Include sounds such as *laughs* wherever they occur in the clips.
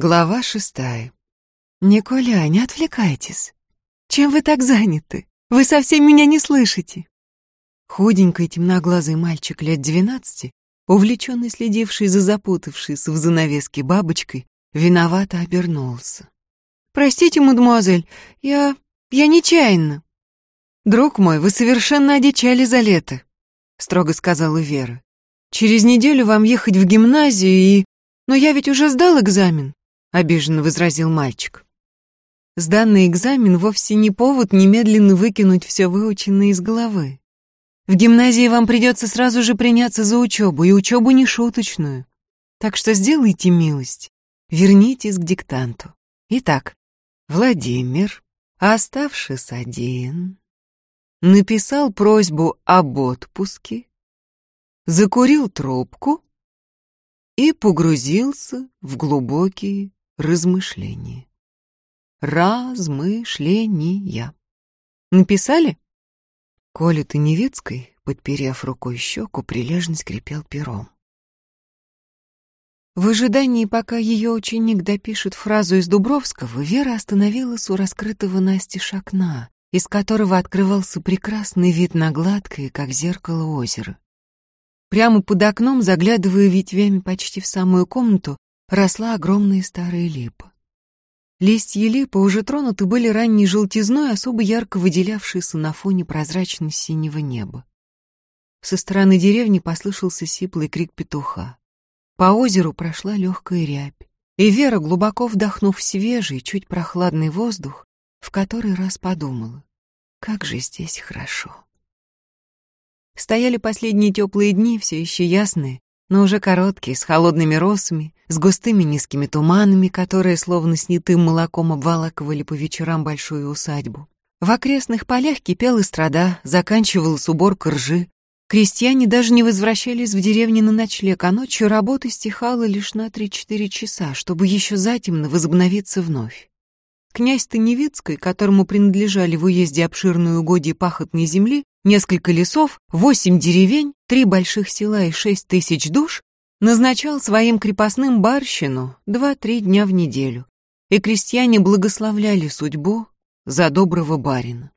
Глава шестая. «Николя, не отвлекайтесь. Чем вы так заняты? Вы совсем меня не слышите». Худенький темноглазый мальчик лет двенадцати, увлеченный следивший за запутавшейся в занавеске бабочкой, виновато обернулся. «Простите, мадемуазель, я... я нечаянно». «Друг мой, вы совершенно одичали за лето», — строго сказала Вера. «Через неделю вам ехать в гимназию и... Но я ведь уже сдал экзамен», — обиженно возразил мальчик. Сданный экзамен вовсе не повод немедленно выкинуть все выученное из головы. В гимназии вам придется сразу же приняться за учебу, и учебу не шуточную. Так что сделайте милость, вернитесь к диктанту. Итак, Владимир, оставшись один, написал просьбу об отпуске, закурил трубку и погрузился в глубокие размышления. Размышления. Написали? Коля Таневецкой, подперев рукой щеку, прилежно скрипел пером. В ожидании, пока ее ученик допишет фразу из Дубровского, Вера остановилась у раскрытого настежь окна, из которого открывался прекрасный вид на гладкое, как зеркало, озеро. Прямо под окном, заглядывая ветвями почти в самую комнату, росла огромная старая липа. Листья липы уже тронуты были ранней желтизной, особо ярко выделявшейся на фоне прозрачно-синего неба. Со стороны деревни послышался сиплый крик петуха. По озеру прошла легкая рябь, и Вера, глубоко вдохнув свежий, чуть прохладный воздух, в который раз подумала, как же здесь хорошо. Стояли последние теплые дни, все еще ясные, но уже короткие, с холодными росами, с густыми низкими туманами, которые словно снятым молоком обволакивали по вечерам большую усадьбу. В окрестных полях кипела страда, заканчивалась уборка ржи. Крестьяне даже не возвращались в деревню на ночлег, а ночью работа стихала лишь на 3-4 часа, чтобы еще затемно возобновиться вновь. Князь Таневицкий, которому принадлежали в уезде обширные угодья пахотной земли, несколько лесов, восемь деревень, три больших села и шесть тысяч душ, назначал своим крепостным барщину два-три дня в неделю, и крестьяне благословляли судьбу за доброго барина.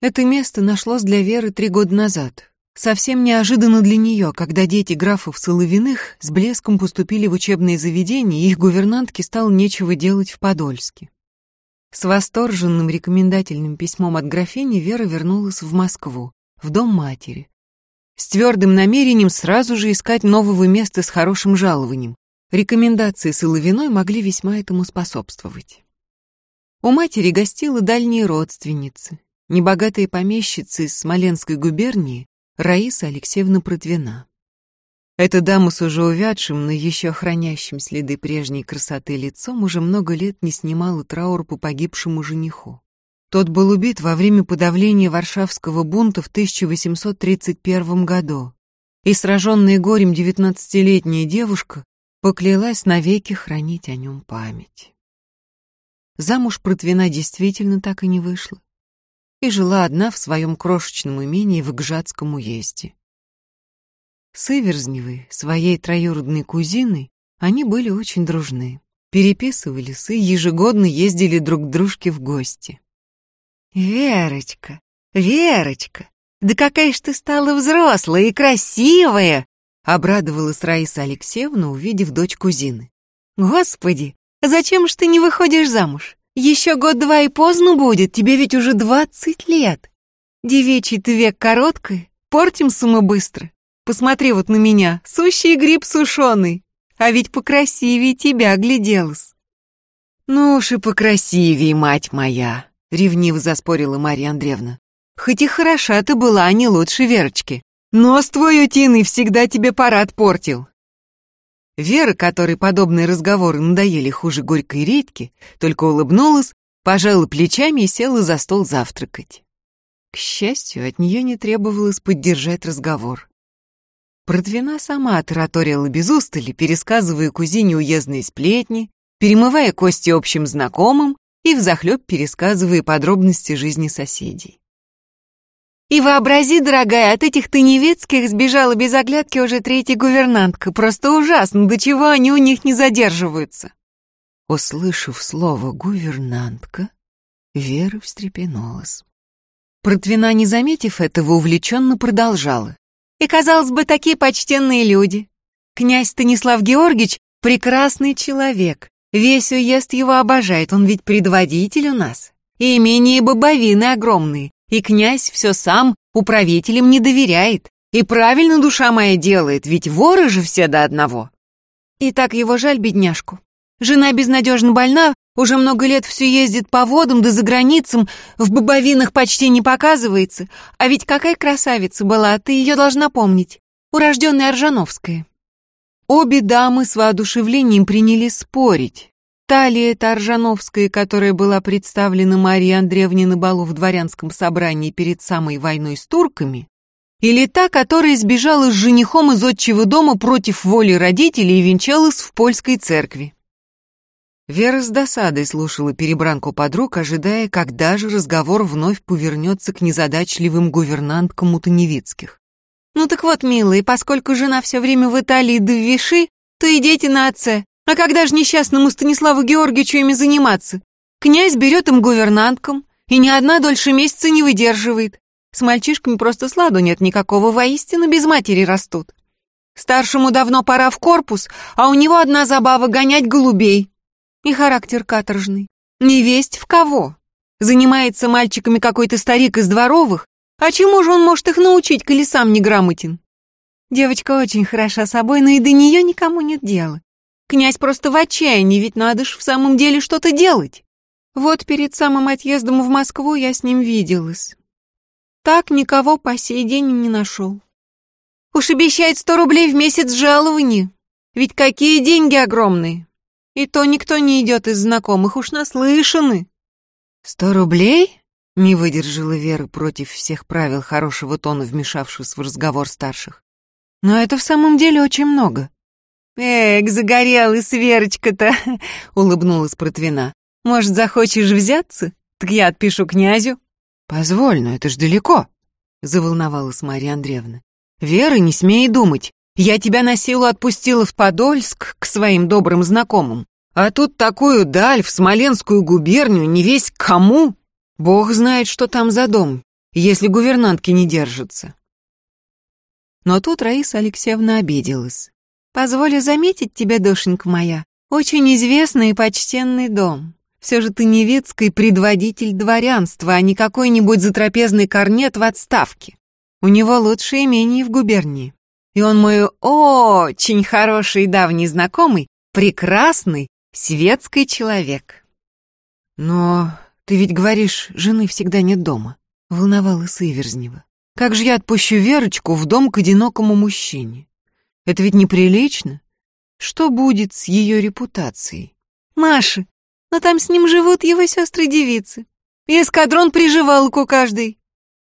Это место нашлось для Веры три года назад, совсем неожиданно для нее, когда дети графов Соловиных с блеском поступили в учебные заведения, и их гувернантке стало нечего делать в Подольске. С восторженным рекомендательным письмом от графини Вера вернулась в Москву, в дом матери. С твердым намерением сразу же искать нового места с хорошим жалованием. Рекомендации с Иловиной могли весьма этому способствовать. У матери гостила дальние родственницы, небогатые помещицы из Смоленской губернии Раиса Алексеевна Протвина. Эта дама с уже увядшим, но еще хранящим следы прежней красоты лицом уже много лет не снимала траур по погибшему жениху. Тот был убит во время подавления Варшавского бунта в 1831 году, и сраженная горем девятнадцатилетняя девушка поклялась навеки хранить о нем память. Замуж Протвина действительно так и не вышла, и жила одна в своем крошечном имении в Гжатском уезде. С Иверзневой, своей троюродной кузиной, они были очень дружны. Переписывались и ежегодно ездили друг к дружке в гости. «Верочка, Верочка, да какая ж ты стала взрослая и красивая!» Обрадовалась Раиса Алексеевна, увидев дочь кузины. «Господи, зачем ж ты не выходишь замуж? Еще год-два и поздно будет, тебе ведь уже двадцать лет. Девичий ты век короткий, портимся мы быстро. Посмотри вот на меня, сущий гриб сушеный. А ведь покрасивее тебя гляделась. Ну уж и покрасивее, мать моя, ревниво заспорила Марья Андреевна. Хоть и хороша ты была, а не лучше Верочки. Нос твой утиный всегда тебе парад портил. Вера, которой подобные разговоры надоели хуже горькой редьки, только улыбнулась, пожала плечами и села за стол завтракать. К счастью, от нее не требовалось поддержать разговор. Протвина сама тараторила без устали, пересказывая кузине уездные сплетни, перемывая кости общим знакомым и взахлеб пересказывая подробности жизни соседей. И вообрази, дорогая, от этих Таневецких сбежала без оглядки уже третья гувернантка. Просто ужасно, до чего они у них не задерживаются. Услышав слово «гувернантка», Вера встрепенулась. Протвина, не заметив этого, увлеченно продолжала. «И, казалось бы, такие почтенные люди. Князь Станислав Георгиевич — прекрасный человек. Весь уезд его обожает, он ведь предводитель у нас. И имение бобовины огромные, и князь все сам управителям не доверяет. И правильно душа моя делает, ведь воры же все до одного. И так его жаль, бедняжку. Жена безнадежно больна, уже много лет все ездит по водам да за границам, в бобовинах почти не показывается. А ведь какая красавица была, ты ее должна помнить. Урожденная Оржановская. Обе дамы с воодушевлением принялись спорить. Талия эта Оржановская, которая была представлена Марии Андреевне на балу в дворянском собрании перед самой войной с турками, или та, которая сбежала с женихом из отчего дома против воли родителей и венчалась в польской церкви. Вера с досадой слушала перебранку подруг, ожидая, когда же разговор вновь повернется к незадачливым гувернанткам Мутаневицких. «Ну так вот, милые, поскольку жена все время в Италии да в Виши, то и дети на отце. А когда же несчастному Станиславу Георгиевичу ими заниматься? Князь берет им гувернанткам, и ни одна дольше месяца не выдерживает. С мальчишками просто сладу нет никакого, воистину без матери растут. Старшему давно пора в корпус, а у него одна забава — гонять голубей. И характер каторжный. Не весть в кого. Занимается мальчиками какой-то старик из дворовых, а чему же он может их научить, коли сам неграмотен? Девочка очень хороша собой, но и до нее никому нет дела. Князь просто в отчаянии, ведь надо ж в самом деле что-то делать. Вот перед самым отъездом в Москву я с ним виделась. Так никого по сей день не нашел. Уж обещает сто рублей в месяц жалования. Ведь какие деньги огромные. И то никто не идет из знакомых, уж наслышаны. Сто рублей? Не выдержала Вера против всех правил хорошего тона, вмешавшись в разговор старших. Но это в самом деле очень много. «Эк, загорелась Верочка-то!» *laughs* — улыбнулась Протвина. «Может, захочешь взяться? Так я отпишу князю». «Позволь, но это ж далеко», — заволновалась Марья Андреевна. «Вера, не смей думать. Я тебя на силу отпустила в Подольск к своим добрым знакомым. А тут такую даль, в Смоленскую губернию, не весь кому. Бог знает, что там за дом, если гувернантки не держатся». Но тут Раиса Алексеевна обиделась. «Позволю заметить тебе, душенька моя, очень известный и почтенный дом. Все же ты Невецкий предводитель дворянства, а не какой-нибудь затрапезный корнет в отставке. У него лучшее имение в губернии. И он мой очень хороший давний знакомый, прекрасный, светский человек. Но ты ведь говоришь, жены всегда нет дома, волновалась Иверзнева. Как же я отпущу Верочку в дом к одинокому мужчине? Это ведь неприлично. Что будет с ее репутацией? Маша, но там с ним живут его сестры-девицы. И эскадрон приживалку каждый.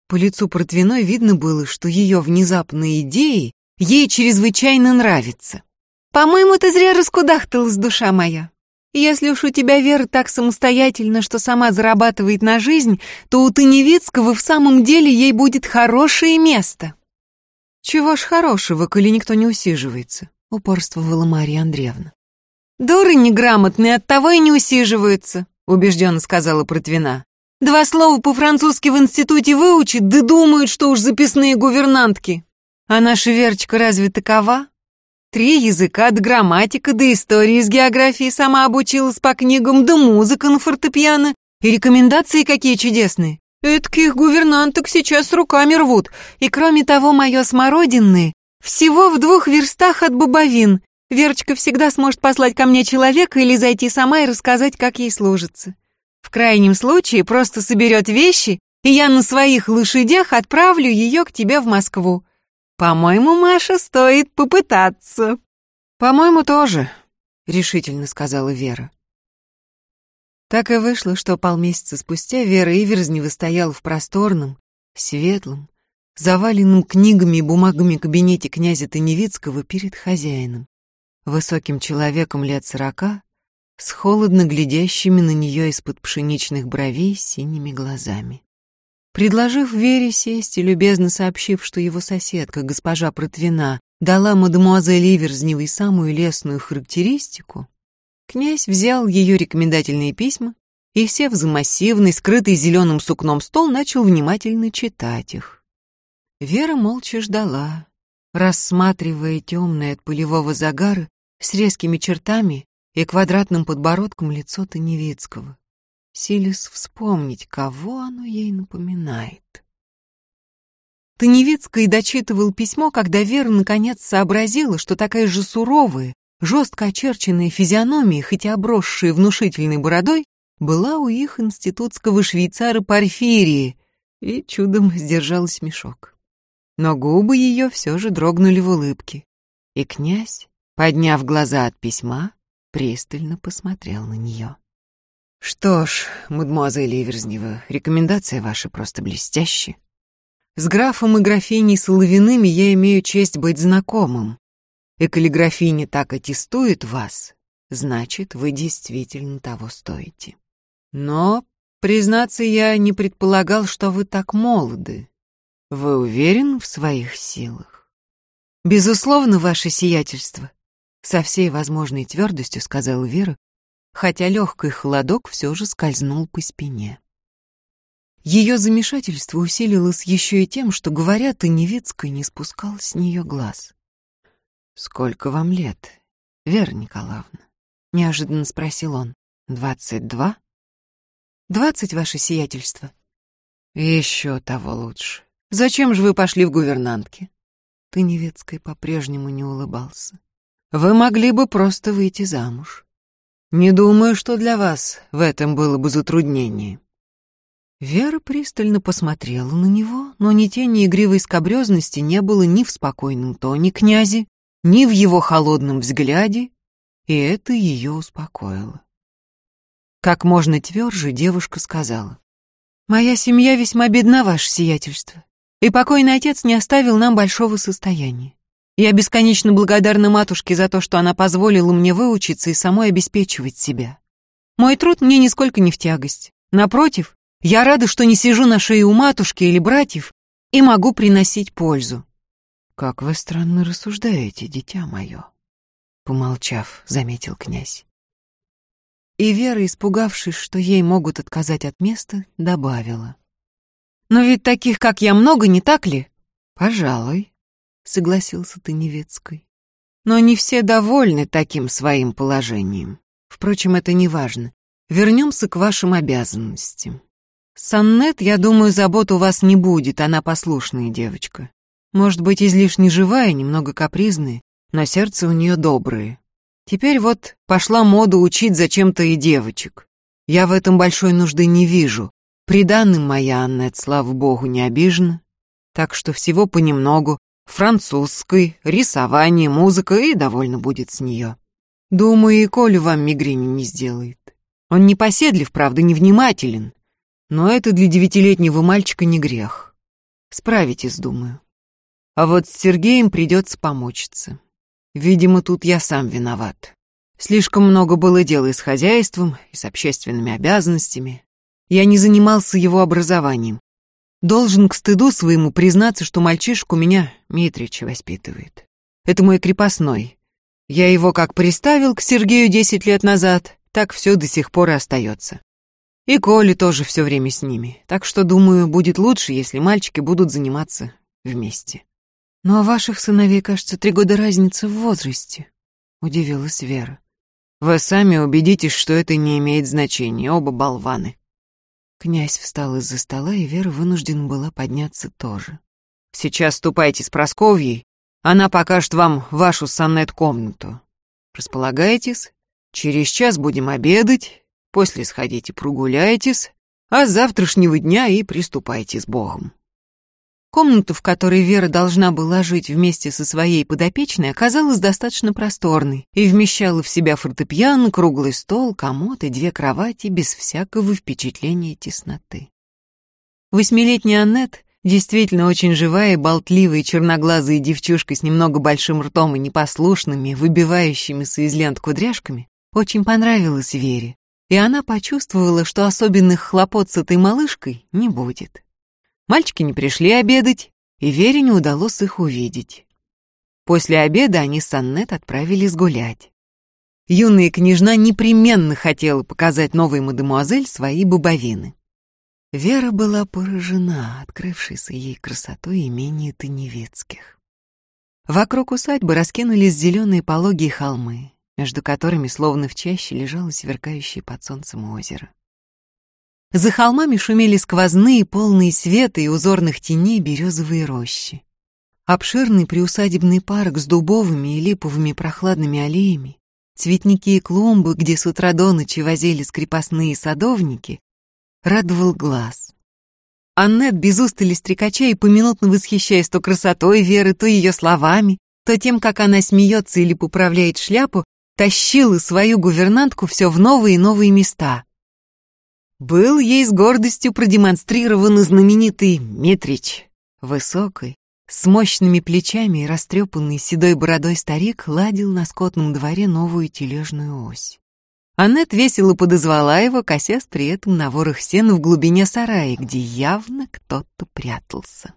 По лицу Протвиной видно было, что ее внезапные идеи ей чрезвычайно нравятся. «По-моему, ты зря раскудахталась, душа моя. Если уж у тебя вера так самостоятельно, что сама зарабатывает на жизнь, то у Таневицкого в самом деле ей будет хорошее место». «Чего ж хорошего, коли никто не усиживается?» — упорствовала Марья Андреевна. «Дуры неграмотные, оттого и не усиживаются», — убежденно сказала Протвина. «Два слова по-французски в институте выучат, да думают, что уж записные гувернантки. А наша Верочка разве такова? Три языка, да грамматика, да истории с географией сама обучилась по книгам, да музыка на фортепиано. И рекомендации какие чудесные. Этких гувернанток сейчас руками рвут. И кроме того, мое смородинное всего в двух верстах от бобовин, Верочка всегда сможет послать ко мне человека или зайти сама и рассказать, как ей служится. В крайнем случае просто соберет вещи, и я на своих лошадях отправлю ее к тебе в Москву. По-моему, Маша, стоит попытаться. По-моему, тоже, решительно сказала Вера. Так и вышло, что полмесяца спустя Вера Иверзнева стояла в просторном, светлом, заваленном книгами и бумагами кабинете князя Таневицкого перед хозяином высоким человеком лет сорока, с холодно глядящими на нее из-под пшеничных бровей синими глазами. Предложив Вере сесть и любезно сообщив, что его соседка, госпожа Протвина, дала мадемуазель Иверзневой самую лестную характеристику, Князь взял ее рекомендательные письма и, сев за массивный, скрытый зеленым сукном стол, начал внимательно читать их. Вера молча ждала, рассматривая темное от пылевого загара с резкими чертами и квадратным подбородком лицо Таневицкого. Силис вспомнить, кого оно ей напоминает. Таневицкий дочитывал письмо, когда Вера наконец сообразила, что такая же суровая, жестко очерченная физиономия, хотя обросшая внушительной бородой, была у их институтского швейцара Порфирии, и чудом сдержала смешок. Но губы ее все же дрогнули в улыбке, и князь, подняв глаза от письма, пристально посмотрел на нее. «Что ж, мадемуазель Иверзнева, рекомендация ваша просто блестящая. С графом и графиней Соловиными я имею честь быть знакомым. И коли графиня так аттестует вас, значит, вы действительно того стоите. Но, признаться, я не предполагал, что вы так молоды. Вы уверены в своих силах? Безусловно, ваше сиятельство, со всей возможной твердостью сказала Вера, хотя легкий холодок все же скользнул по спине. Ее замешательство усилилось еще и тем, что, говоря, Таневицкая не спускал с нее глаз. «Сколько вам лет, Вера Николаевна?» — неожиданно спросил он. «Двадцать два?» «Двадцать, ваше сиятельство». «Еще того лучше. Зачем же вы пошли в гувернантки?» Таневецкий по-прежнему не улыбался. «Вы могли бы просто выйти замуж. Не думаю, что для вас в этом было бы затруднение». Вера пристально посмотрела на него, но ни тени игривой скобрезности не было ни в спокойном тоне князи, ни в его холодном взгляде, и это ее успокоило. Как можно тверже девушка сказала. «Моя семья весьма бедна, ваше сиятельство, и покойный отец не оставил нам большого состояния. Я бесконечно благодарна матушке за то, что она позволила мне выучиться и самой обеспечивать себя. Мой труд мне нисколько не в тягость. Напротив, я рада, что не сижу на шее у матушки или братьев и могу приносить пользу. Как вы странно рассуждаете, дитя мое, помолчав, заметил князь. И Вера, испугавшись, что ей могут отказать от места, добавила. «Но ведь таких, как я, много, не так ли?» «Пожалуй», — согласился Таневецкий. «Но не все довольны таким своим положением. Впрочем, это не важно. Вернемся к вашим обязанностям. Саннет, я думаю, забот у вас не будет, она послушная девочка. Может быть, излишне живая, немного капризная, но сердце у нее доброе. Теперь вот пошла мода учить зачем-то и девочек. Я в этом большой нужды не вижу. Приданным моя Аннет, слава богу, не обижена. Так что всего понемногу. Французской, рисование, музыка, и довольно будет с нее. Думаю, и Колю вам мигрени не сделает. Он не поседлив, правда, невнимателен. Но это для девятилетнего мальчика не грех. Справитесь, думаю. А вот с Сергеем придется помочиться. Видимо, тут я сам виноват. Слишком много было дел и с хозяйством, и с общественными обязанностями. Я не занимался его образованием. Должен к стыду своему признаться, что мальчишку меня Митрич воспитывает. Это мой крепостной. Я его как приставил к Сергею десять лет назад, так все до сих пор и остается. И Коля тоже все время с ними. Так что, думаю, будет лучше, если мальчики будут заниматься вместе. Но у ваших сыновей, кажется, три года разницы в возрасте, удивилась Вера. Вы сами убедитесь, что это не имеет значения, оба болваны. Князь встал из-за стола, и Вера вынуждена была подняться тоже. Сейчас ступайте с Просковьей, она покажет вам вашу сонет-комнату. Располагайтесь, через час будем обедать, После сходите прогуляйтесь, а с завтрашнего дня и приступайте с Богом. Комната, в которой Вера должна была жить вместе со своей подопечной, оказалась достаточно просторной и вмещала в себя фортепиано, круглый стол, комод и две кровати без всякого впечатления тесноты. Восьмилетняя Аннет, действительно очень живая болтливая черноглазая девчушка с немного большим ртом и непослушными, выбивающимися из лент кудряшками, очень понравилась Вере, и она почувствовала, что особенных хлопот с этой малышкой не будет. Мальчики не пришли обедать, и Вере не удалось их увидеть. После обеда они с Аннет отправились гулять. юная княжна непременно хотела показать новой мадемуазель свои бобовины. Вера была поражена открывшейся ей красотой имения Таневецких. Вокруг усадьбы раскинулись зеленые пологие холмы, между которыми словно в чаще лежало сверкающее под солнцем озеро. За холмами шумели сквозные, полные света и узорных теней березовые рощи. Обширный приусадебный парк с дубовыми и липовыми прохладными аллеями, цветники и клумбы, где с утра до ночи возили скрепостные садовники, радовал глаз. Аннет без устали стрекача и поминутно восхищаясь то красотой Веры, то ее словами, то тем, как она смеется или поправляет шляпу, тащила свою гувернантку все в новые и новые места. Был ей с гордостью продемонстрирован знаменитый Митрич, высокий, с мощными плечами и растрепанный седой бородой старик ладил на скотном дворе новую тележную ось. Аннет весело подозвала его, косясь при этом на ворох сена в глубине сарая, где явно кто-то прятался.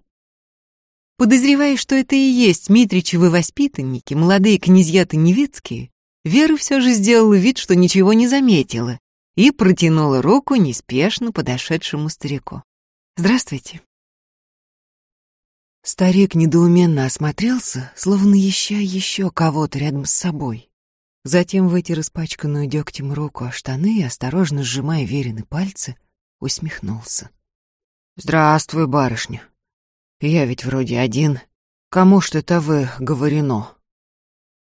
Подозревая, что это и есть Митричевы воспитанники, молодые князья-то Невицкие, Вера все же сделала вид, что ничего не заметила, и протянула руку неспешно подошедшему старику. «Здравствуйте». Старик недоуменно осмотрелся, словно ища еще кого-то рядом с собой. Затем вытер испачканную дегтем руку о штаны и, осторожно сжимая верены пальцы, усмехнулся. «Здравствуй, барышня. Я ведь вроде один. Кому ж это вы говорено?»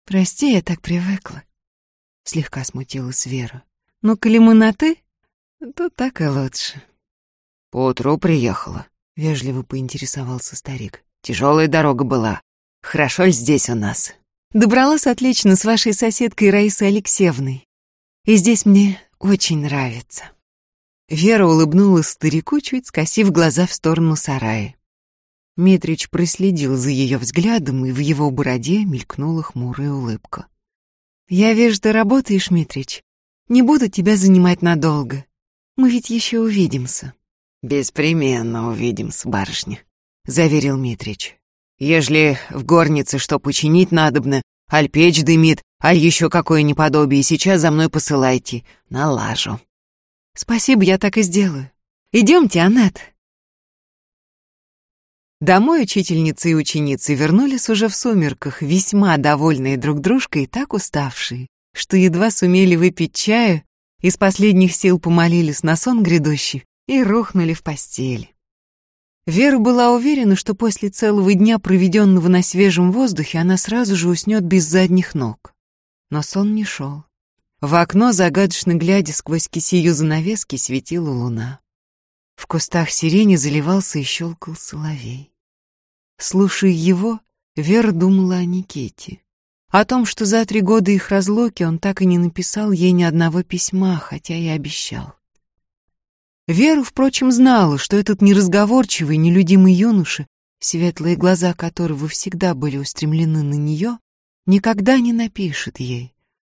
«Прости, я так привыкла», — слегка смутилась Вера. «Ну, коли мы на «ты», то так и лучше». «Поутру приехала», — вежливо поинтересовался старик. «Тяжелая дорога была. Хорошо ли здесь у нас?» Добралась отлично с вашей соседкой Раисой Алексеевной. И здесь мне очень нравится». Вера улыбнулась старику, чуть скосив глаза в сторону сарая. Митрич проследил за ее взглядом, и в его бороде мелькнула хмурая улыбка. «Я вижу, ты работаешь, Митрич. Не буду тебя занимать надолго. Мы ведь еще увидимся». «Беспременно увидимся, барышня», — заверил Митрич. Ежели в горнице что починить надобно, аль печь дымит, аль еще какое неподобие, сейчас за мной посылайте, налажу. Спасибо, я так и сделаю. Идемте, Аннет. Домой учительницы и ученицы вернулись уже в сумерках, весьма довольные друг дружкой и так уставшие, что едва сумели выпить чаю, из последних сил помолились на сон грядущий и рухнули в постели. Вера была уверена, что после целого дня, проведенного на свежем воздухе, она сразу же уснет без задних ног. Но сон не шел. В окно, загадочно глядя сквозь кисию занавески, светила луна. В кустах сирени заливался и щелкал соловей. Слушая его, Вера думала о Никите. О том, что за три года их разлуки он так и не написал ей ни одного письма, хотя и обещал. Вера, впрочем, знала, что этот неразговорчивый, нелюдимый юноша, светлые глаза которого всегда были устремлены на нее, никогда не напишет ей.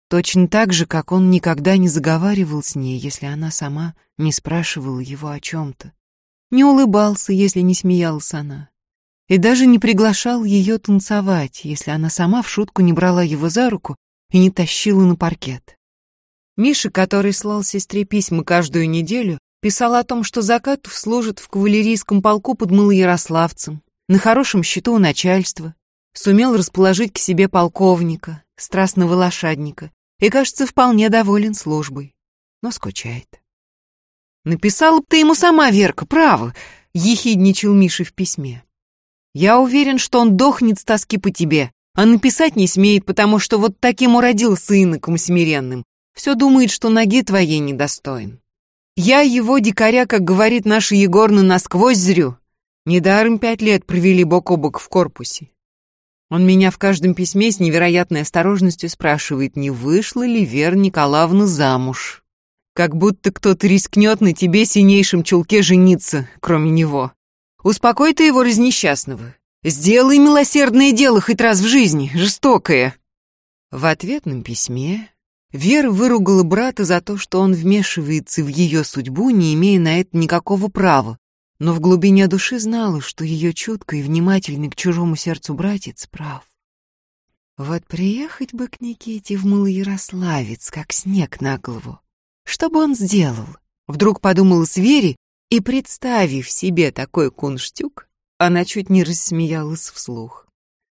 Точно так же, как он никогда не заговаривал с ней, если она сама не спрашивала его о чем-то. Не улыбался, если не смеялась она. И даже не приглашал ее танцевать, если она сама в шутку не брала его за руку и не тащила на паркет. Миша, который слал сестре письма каждую неделю, Писал о том, что Закатов служит в кавалерийском полку под Малоярославцем, на хорошем счету у начальства, сумел расположить к себе полковника, страстного лошадника, и, кажется, вполне доволен службой, но скучает. «Написала бы ты ему сама, Верка, право!» — ехидничал Миша в письме. «Я уверен, что он дохнет с тоски по тебе, а написать не смеет, потому что вот таким уродился иноком смиренным. Все думает, что ноги твоей недостоин. Я его дикаря, как говорит наша Егорна, насквозь зрю. Недаром пять лет провели бок о бок в корпусе. Он меня в каждом письме с невероятной осторожностью спрашивает, не вышла ли Вера Николаевна замуж. Как будто кто-то рискнет на тебе синейшем чулке жениться, кроме него. Успокой ты его разнесчастного. Сделай милосердное дело хоть раз в жизни, жестокое. В ответном письме Вера выругала брата за то, что он вмешивается в ее судьбу, не имея на это никакого права, но в глубине души знала, что ее чуткий и внимательный к чужому сердцу братец прав. Вот приехать бы к Никите в Малоярославец, как снег на голову. Что бы он сделал? Вдруг подумала Свери, и, представив себе такой кунштюк, она чуть не рассмеялась вслух.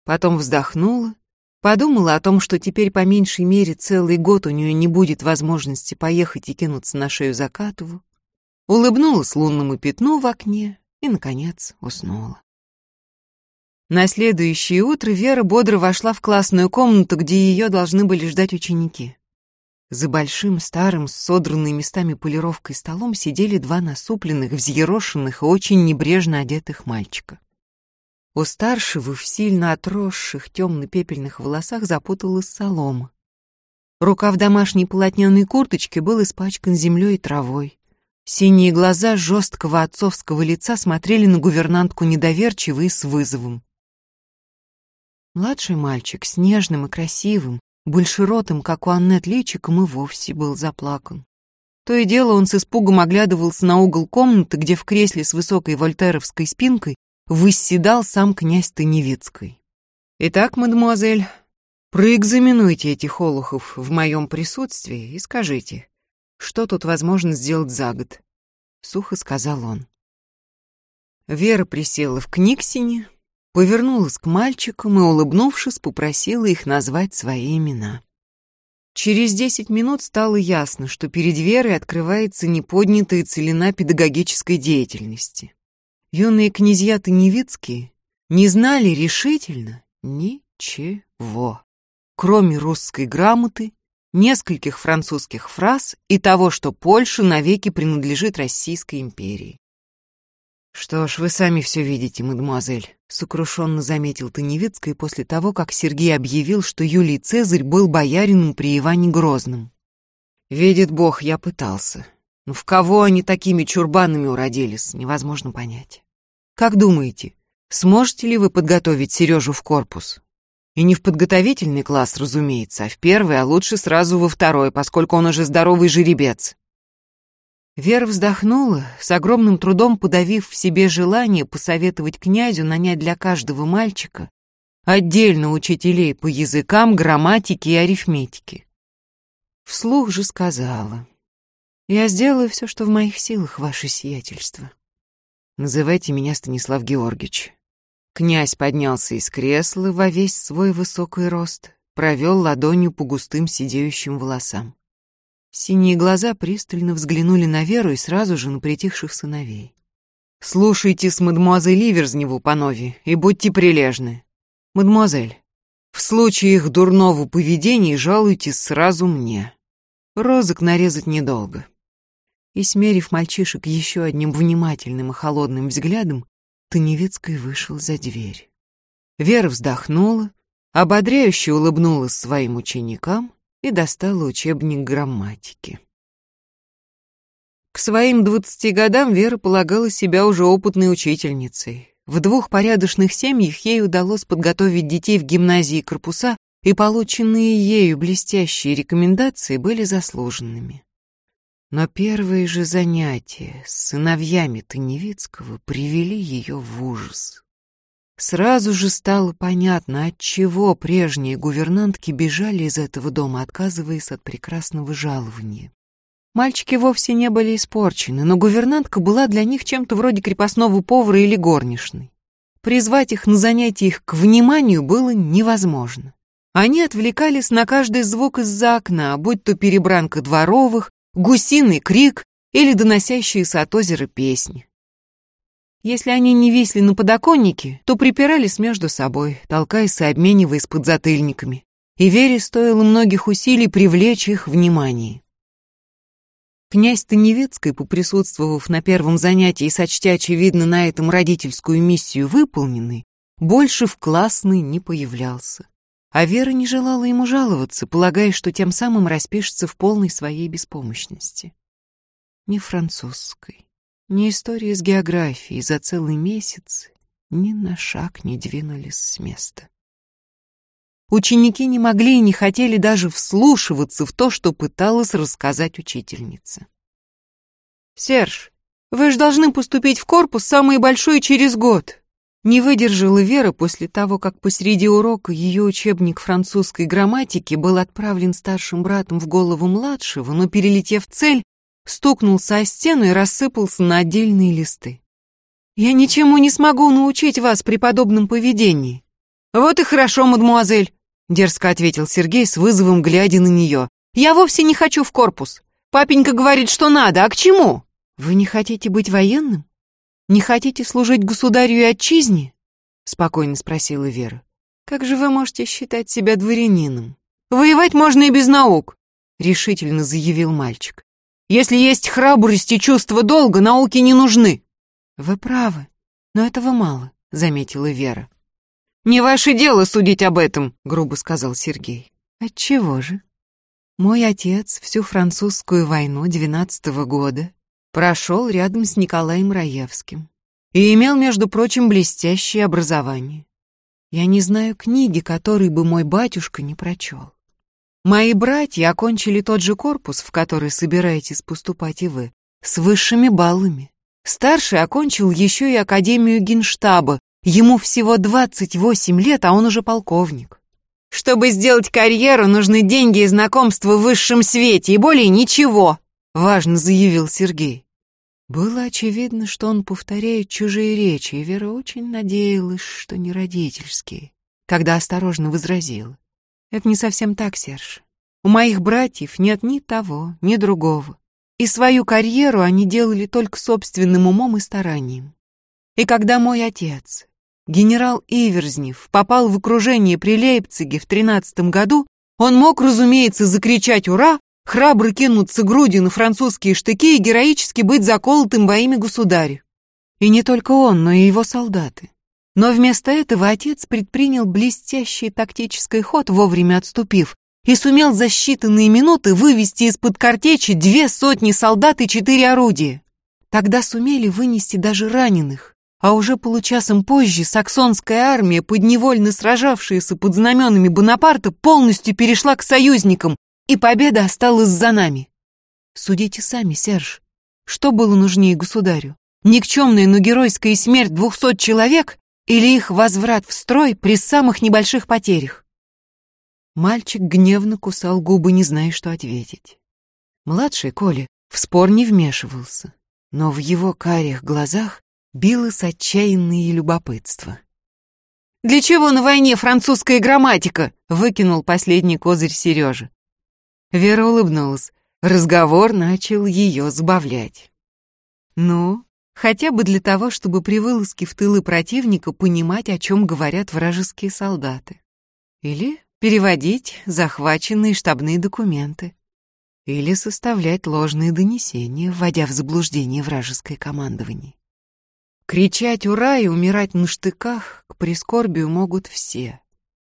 Потом вздохнула, подумала о том, что теперь по меньшей мере целый год у нее не будет возможности поехать и кинуться на шею Закатову, улыбнулась лунному пятну в окне и, наконец, уснула. На следующее утро Вера бодро вошла в классную комнату, где ее должны были ждать ученики. За большим, старым, с содранной местами полировкой столом сидели два насупленных, взъерошенных и очень небрежно одетых мальчика. У старшего в сильно отросших темно-пепельных волосах запуталась солома. Рука в домашней полотняной курточке был испачкан землей и травой. Синие глаза жесткого отцовского лица смотрели на гувернантку недоверчиво и с вызовом. Младший мальчик с нежным и красивым, большеротым, как у Аннет, личиком и вовсе был заплакан. То и дело он с испугом оглядывался на угол комнаты, где в кресле с высокой вольтеровской спинкой восседал сам князь Таневицкий. «Итак, мадемуазель, проэкзаменуйте этих олухов в моем присутствии и скажите, что тут возможно сделать за год?» — сухо сказал он. Вера присела в книгсине, повернулась к мальчикам и, улыбнувшись, попросила их назвать свои имена. Через десять минут стало ясно, что перед Верой открывается неподнятая целина педагогической деятельности. Юные князья Таневицкие не знали решительно ничего, кроме русской грамоты, нескольких французских фраз и того, что Польша навеки принадлежит Российской империи. «Что ж, вы сами все видите, мадемуазель», — сокрушенно заметил Таневицкий после того, как Сергей объявил, что Юлий Цезарь был боярином при Иване Грозном. «Видит Бог, я пытался. Но в кого они такими чурбанами уродились, невозможно понять. Как думаете, сможете ли вы подготовить Сережу в корпус? И не в подготовительный класс, разумеется, а в первый, а лучше сразу во второй, поскольку он уже здоровый жеребец. Вера вздохнула, с огромным трудом подавив в себе желание посоветовать князю нанять для каждого мальчика отдельно учителей по языкам, грамматике и арифметике. Вслух же сказала, «Я сделаю все, что в моих силах, ваше сиятельство. Называйте меня Станислав Георгиевич». Князь поднялся из кресла во весь свой высокий рост, провел ладонью по густым сидеющим волосам. Синие глаза пристально взглянули на Веру и сразу же на притихших сыновей. «Слушайте с мадемуазель Ливерзневу, панове, и будьте прилежны. Мадемуазель, в случае их дурного поведения жалуйтесь сразу мне. Розок нарезать недолго». И, смерив мальчишек еще одним внимательным и холодным взглядом, Таневицкий вышел за дверь. Вера вздохнула, ободряюще улыбнулась своим ученикам и достала учебник грамматики. К своим двадцати годам Вера полагала себя уже опытной учительницей. В двух порядочных семьях ей удалось подготовить детей в гимназии корпуса, и полученные ею блестящие рекомендации были заслуженными. Но первые же занятия с сыновьями Таневицкого привели ее в ужас. Сразу же стало понятно, от чего прежние гувернантки бежали из этого дома, отказываясь от прекрасного жалования. Мальчики вовсе не были испорчены, но гувернантка была для них чем-то вроде крепостного повара или горничной. Призвать их на занятия их к вниманию было невозможно. Они отвлекались на каждый звук из-за окна, будь то перебранка дворовых, гусиный крик или доносящиеся от озера песни. Если они не висли на подоконнике, то припирались между собой, толкаясь и обмениваясь подзатыльниками. И Вере стоило многих усилий привлечь их внимание. Князь Таневецкий, поприсутствовав на первом занятии сочтя, очевидно, на этом родительскую миссию выполненной, больше в классной не появлялся. А Вера не желала ему жаловаться, полагая, что тем самым распишется в полной своей беспомощности. Не французской, ни история с географией за целый месяц ни на шаг не двинулись с места. Ученики не могли и не хотели даже вслушиваться в то, что пыталась рассказать учительница. «Серж, вы же должны поступить в корпус самый большой через год. Не выдержала Вера после того, как посреди урока ее учебник французской грамматики был отправлен старшим братом в голову младшего, но, перелетев цель, стукнулся о стену и рассыпался на отдельные листы. «Я ничему не смогу научить вас при подобном поведении». «Вот и хорошо, мадмуазель», — дерзко ответил Сергей с вызовом, глядя на нее. «Я вовсе не хочу в корпус. Папенька говорит, что надо, а к чему?» «Вы не хотите быть военным? Не хотите служить государю и отчизне?» — спокойно спросила Вера. «Как же вы можете считать себя дворянином?» «Воевать можно и без наук», — решительно заявил мальчик. «Если есть храбрость и чувство долга, науки не нужны». «Вы правы, но этого мало», — заметила Вера. «Не ваше дело судить об этом», — грубо сказал Сергей. «Отчего же? Мой отец всю французскую войну двенадцатого года прошел рядом с Николаем Раевским и имел, между прочим, блестящее образование. Я не знаю книги, которой бы мой батюшка не прочел. Мои братья окончили тот же корпус, в который собираетесь поступать и вы, с высшими баллами. Старший окончил еще и Академию Генштаба. Ему всего 28 лет, а он уже полковник. Чтобы сделать карьеру, нужны деньги и знакомства в высшем свете, и более ничего, важно заявил Сергей. Было очевидно, что он повторяет чужие речи, и Вера очень надеялась, что не родительские, когда осторожно возразила. Это не совсем так, Серж. У моих братьев нет ни того, ни другого и свою карьеру они делали только собственным умом и старанием. И когда мой отец, генерал Иверзнев, попал в окружение при Лейпциге в тринадцатом году, он мог, разумеется, закричать «Ура!», храбро кинуться грудью на французские штыки и героически быть заколотым во имя государя. И не только он, но и его солдаты. Но вместо этого отец предпринял блестящий тактический ход, вовремя отступив, и сумел за считанные минуты вывести из-под картечи две сотни солдат и четыре орудия. Тогда сумели вынести даже раненых, а уже получасом позже саксонская армия, подневольно сражавшаяся под знаменами Бонапарта, полностью перешла к союзникам, и победа осталась за нами. Судите сами, Серж, что было нужнее государю? Никчемная, но геройская смерть двухсот человек или их возврат в строй при самых небольших потерях? Мальчик гневно кусал губы, не зная, что ответить. Младший Коля в спор не вмешивался, но в его карих глазах билось отчаянное любопытство. «Для чего на войне французская грамматика?» — выкинул последний козырь Сережа. Вера улыбнулась. Разговор начал ее забавлять. «Ну, хотя бы для того, чтобы при вылазке в тылы противника понимать, о чем говорят вражеские солдаты. Или переводить захваченные штабные документы или составлять ложные донесения, вводя в заблуждение вражеское командование. Кричать «Ура!» и умирать на штыках к прискорбию могут все.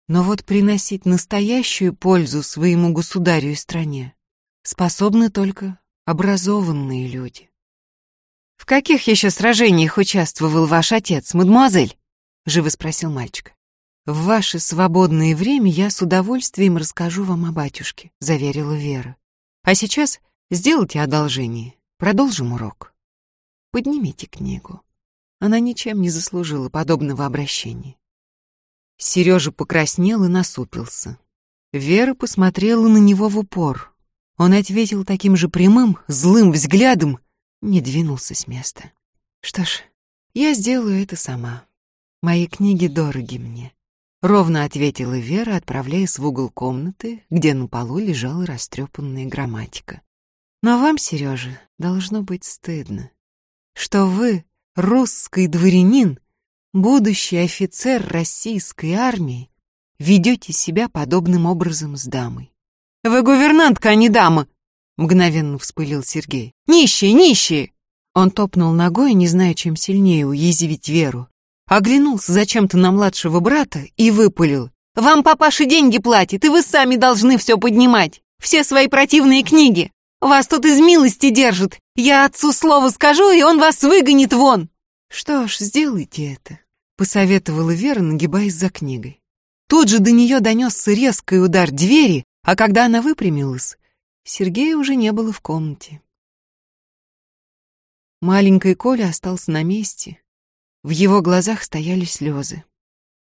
Но вот приносить настоящую пользу своему государю и стране способны только образованные люди. «В каких еще сражениях участвовал ваш отец, мадемуазель?» — живо спросил мальчик. «В ваше свободное время я с удовольствием расскажу вам о батюшке», — заверила Вера. «А сейчас сделайте одолжение, продолжим урок. Поднимите книгу. Она ничем не заслужила подобного обращения». Сережа покраснел и насупился. Вера посмотрела на него в упор. Он ответил таким же прямым, злым взглядом, не двинулся с места. «Что ж, я сделаю это сама. Мои книги дороги мне. Ровно ответила Вера, отправляясь в угол комнаты, где на полу лежала растрепанная грамматика. Но вам, Сережа, должно быть стыдно, что вы, русский дворянин, будущий офицер российской армии, ведете себя подобным образом с дамой. «Вы гувернантка, а не дама!» — мгновенно вспылил Сергей. «Нищие, нищие!» Он топнул ногой, не зная, чем сильнее уязвить Веру оглянулся зачем-то на младшего брата и выпалил. «Вам папаша деньги платит, и вы сами должны все поднимать. Все свои противные книги. Вас тут из милости держат. Я отцу слово скажу, и он вас выгонит вон». «Что ж, сделайте это», — посоветовала Вера, нагибаясь за книгой. Тут же до нее донесся резкий удар двери, а когда она выпрямилась, Сергея уже не было в комнате. Маленький Коля остался на месте, В его глазах стояли слезы.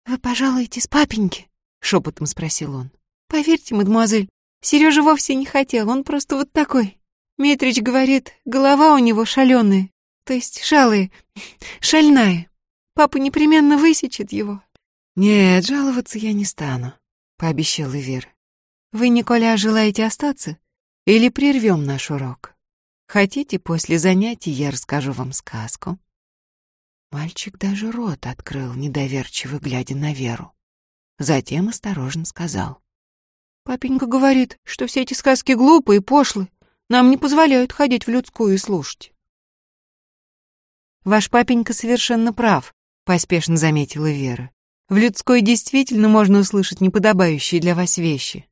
«Вы пожалуете с папеньки?» — шепотом спросил он. «Поверьте, мадемуазель, Сережа вовсе не хотел, он просто вот такой. Митрич говорит, голова у него шаленая, то есть шалая, *laughs* шальная. Папа непременно высечет его». «Нет, жаловаться я не стану», — пообещала Вера. «Вы, Николя, желаете остаться? Или прервем наш урок? Хотите, после занятий я расскажу вам сказку?» Мальчик даже рот открыл, недоверчиво глядя на Веру. Затем осторожно сказал. «Папенька говорит, что все эти сказки глупые и пошлые. Нам не позволяют ходить в людскую и слушать». «Ваш папенька совершенно прав», — поспешно заметила Вера. «В людской действительно можно услышать неподобающие для вас вещи.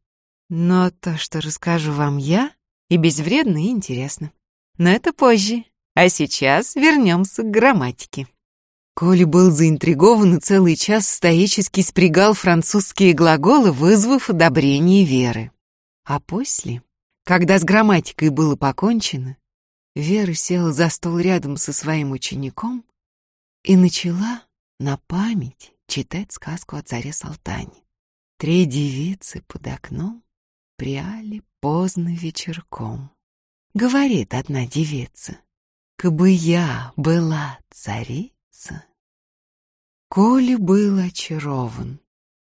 Но то, что расскажу вам я, и безвредно, и интересно. Но это позже. А сейчас вернемся к грамматике». Коля был заинтригован и целый час стоически спрягал французские глаголы, вызвав одобрение Веры. А после, когда с грамматикой было покончено, Вера села за стол рядом со своим учеником и начала на память читать сказку о царе Салтане. Три девицы под окном пряли поздно вечерком. Говорит одна девица, «Кабы я была сердце. Коля был очарован.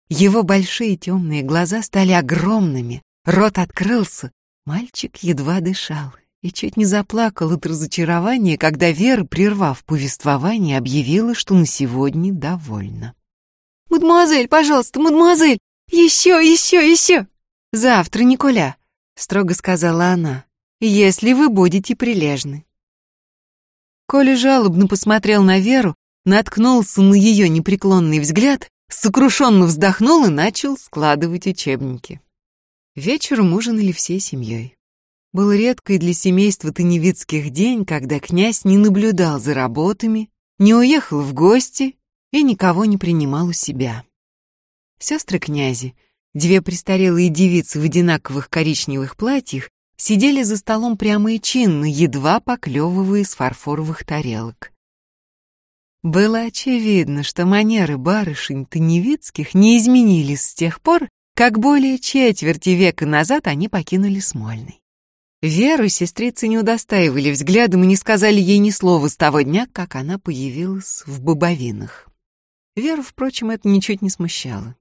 Его большие темные глаза стали огромными, рот открылся. Мальчик едва дышал и чуть не заплакал от разочарования, когда Вера, прервав повествование, объявила, что на сегодня довольна. «Мадемуазель, пожалуйста, мадемуазель! Еще, еще, еще!» «Завтра, Николя», — строго сказала она, — «если вы будете прилежны». Коля жалобно посмотрел на Веру, наткнулся на ее непреклонный взгляд, сокрушенно вздохнул и начал складывать учебники. Вечером ужинали всей семьей. Был редкий для семейства Таневицких день, когда князь не наблюдал за работами, не уехал в гости и никого не принимал у себя. Сестры князи, две престарелые девицы в одинаковых коричневых платьях, сидели за столом прямо и чинно, едва поклевывая из фарфоровых тарелок. Было очевидно, что манеры барышень Таневицких не изменились с тех пор, как более четверти века назад они покинули Смольный. Веру сестрицы не удостаивали взглядом и не сказали ей ни слова с того дня, как она появилась в бобовинах. Веру, впрочем, это ничуть не смущало.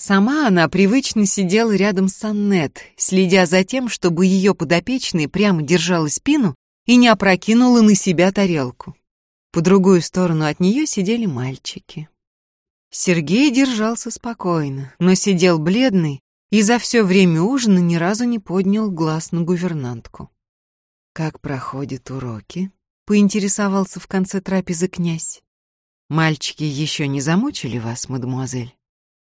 Сама она привычно сидела рядом с Аннет, следя за тем, чтобы ее подопечная прямо держала спину и не опрокинула на себя тарелку. По другую сторону от нее сидели мальчики. Сергей держался спокойно, но сидел бледный и за все время ужина ни разу не поднял глаз на гувернантку. «Как проходят уроки?» — поинтересовался в конце трапезы князь. «Мальчики еще не замучили вас, мадемуазель?»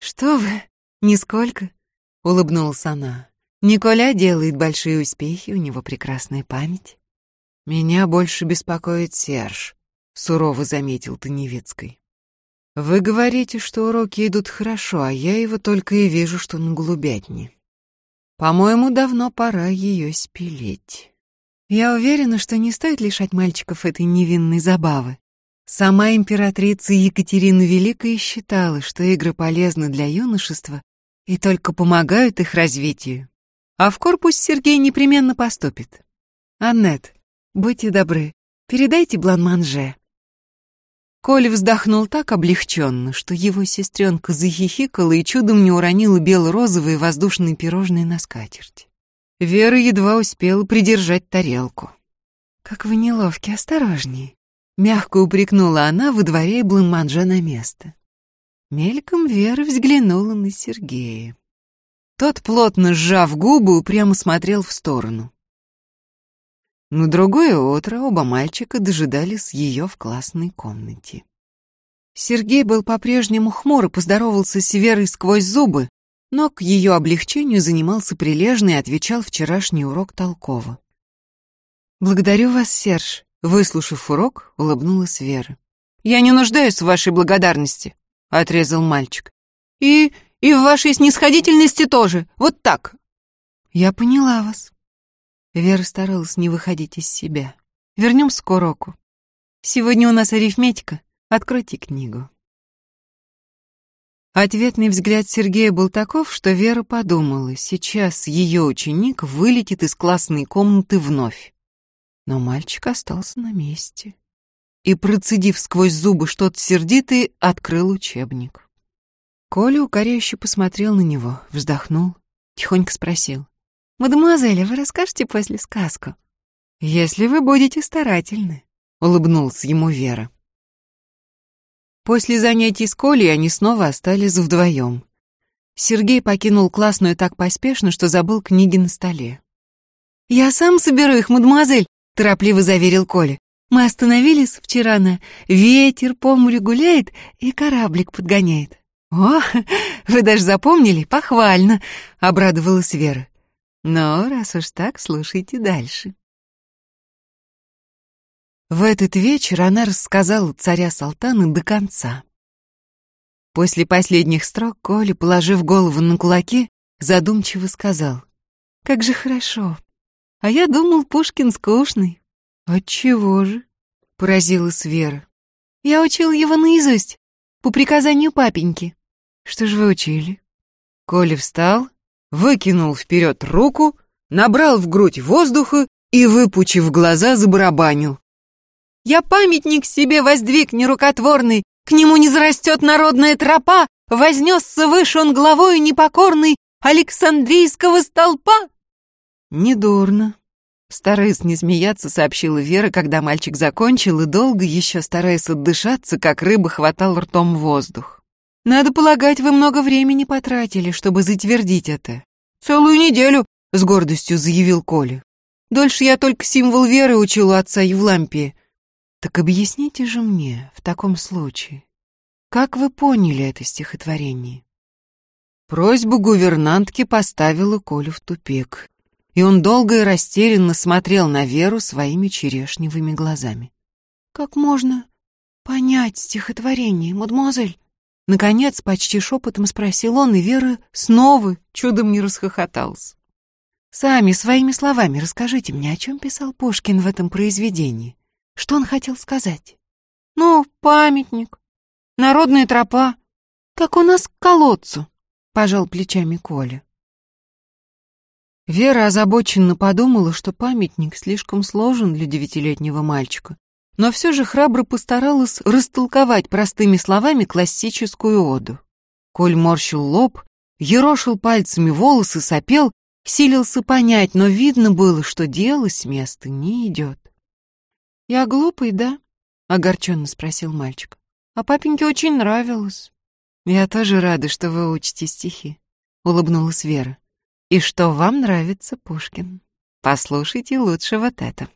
«Что вы, нисколько», — улыбнулась она. «Николя делает большие успехи, у него прекрасная память». «Меня больше беспокоит Серж», сурово заметил Таневецкий. Вы говорите, что уроки идут хорошо, а я его только и вижу, что на голубятне. По-моему, давно пора ее спилить. Я уверена, что не стоит лишать мальчиков этой невинной забавы. Сама императрица Екатерина Великая считала, что игры полезны для юношества и только помогают их развитию. А в корпус Сергей непременно поступит. Аннет, будьте добры, передайте блан-манже. Коля вздохнул так облегченно, что его сестренка захихикала и чудом не уронила бело-розовые воздушные пирожные на скатерть. Вера едва успела придержать тарелку. «Как вы неловки, осторожнее!» Мягко упрекнула она, выдворяя бланманжа на место. Мельком Вера взглянула на Сергея. Тот, плотно сжав губы, упрямо смотрел в сторону. На другое утро оба мальчика дожидались ее в классной комнате. Сергей был по-прежнему хмур и поздоровался с Верой сквозь зубы, но к ее облегчению занимался прилежно и отвечал вчерашний урок толково. «Благодарю вас, Серж», — выслушав урок, улыбнулась Вера. «Я не нуждаюсь в вашей благодарности», — отрезал мальчик. «И... и в вашей снисходительности тоже, вот так». «Я поняла вас», Вера старалась не выходить из себя. Вернемся к уроку. Сегодня у нас арифметика, Откройте книгу. Ответный взгляд Сергея был таков, что Вера подумала, сейчас ее ученик вылетит из классной комнаты вновь. Но мальчик остался на месте и, процедив сквозь зубы что-то сердитое, открыл учебник. Коля укоряюще посмотрел на него, вздохнул, тихонько спросил. «Мадемуазель, а вы расскажете после сказку?» «Если вы будете старательны», — улыбнулась ему Вера. После занятий с Колей они снова остались вдвоем. Сергей покинул классную так поспешно, что забыл книги на столе. «Я сам соберу их, мадемуазель», — торопливо заверил Коля. «Мы остановились вчера на ветер по морю гуляет и кораблик подгоняет». «О, *laughs* вы даже запомнили? Похвально!» — обрадовалась Вера. «Но раз уж так, слушайте дальше». В этот вечер она рассказала царя Салтана до конца. После последних строк Коля, положив голову на кулаки, задумчиво сказал. «Как же хорошо. А я думал, Пушкин скучный». «Отчего же?» — поразилась Вера. «Я учил его наизусть, по приказанию папеньки». «Что же вы учили?» Коля встал, выкинул вперед руку, набрал в грудь воздуха и, выпучив глаза, забарабанил. Я памятник себе воздвиг нерукотворный, К нему не зарастет народная тропа, Вознесся выше он главою непокорный Александрийского столпа. Недурно. Стараясь не смеяться, сообщила Вера, когда мальчик закончил и долго еще, стараясь отдышаться, как рыба хватал ртом воздух. Надо полагать, вы много времени потратили, чтобы затвердить это. Целую неделю, с гордостью заявил Коля. Дольше я только символ веры учил у отца Евлампия. Так объясните же мне, в таком случае, как вы поняли это стихотворение? Просьба гувернантки поставила Колю в тупик, и он долго и растерянно смотрел на Веру своими черешневыми глазами. «Как можно понять стихотворение, мадемуазель?» Наконец, почти шепотом спросил он, и Вера снова чудом не расхохоталась. «Сами, своими словами расскажите мне, о чем писал Пушкин в этом произведении. Что он хотел сказать? Ну, памятник, народная тропа, как у нас к колодцу, пожал плечами Коля. Вера озабоченно подумала, что памятник слишком сложен для девятилетнего мальчика, но все же храбро постаралась растолковать простыми словами классическую оду. Коль морщил лоб, ерошил пальцами волосы, сопел, силился понять, но видно было, что дело с места не идет. «Я глупый, да?» — огорченно спросил мальчик. «А папеньке очень нравилось». «Я тоже рада, что вы учите стихи», — улыбнулась Вера. «И что вам нравится Пушкин. Послушайте лучше вот это».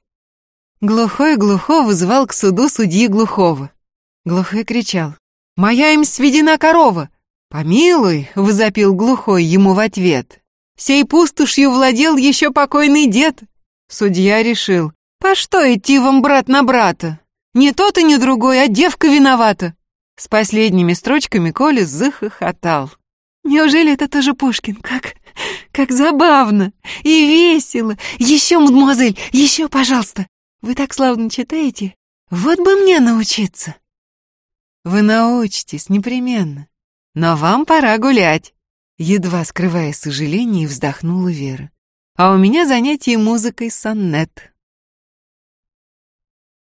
Глухой глухого звал к суду судьи глухого. Глухой кричал. «Моя им сведена корова!» «Помилуй!» — возопил глухой ему в ответ. «Сей пустошью владел еще покойный дед!» Судья решил. «По что идти вам брат на брата? Не тот и не другой, а девка виновата!» С последними строчками Коля захохотал. «Неужели это тоже Пушкин? Как... как забавно и весело! Еще, мадемуазель, еще, пожалуйста! Вы так славно читаете? Вот бы мне научиться!» «Вы научитесь, непременно. Но вам пора гулять!» Едва скрывая сожаление, вздохнула Вера. «А у меня занятие музыкой сонет.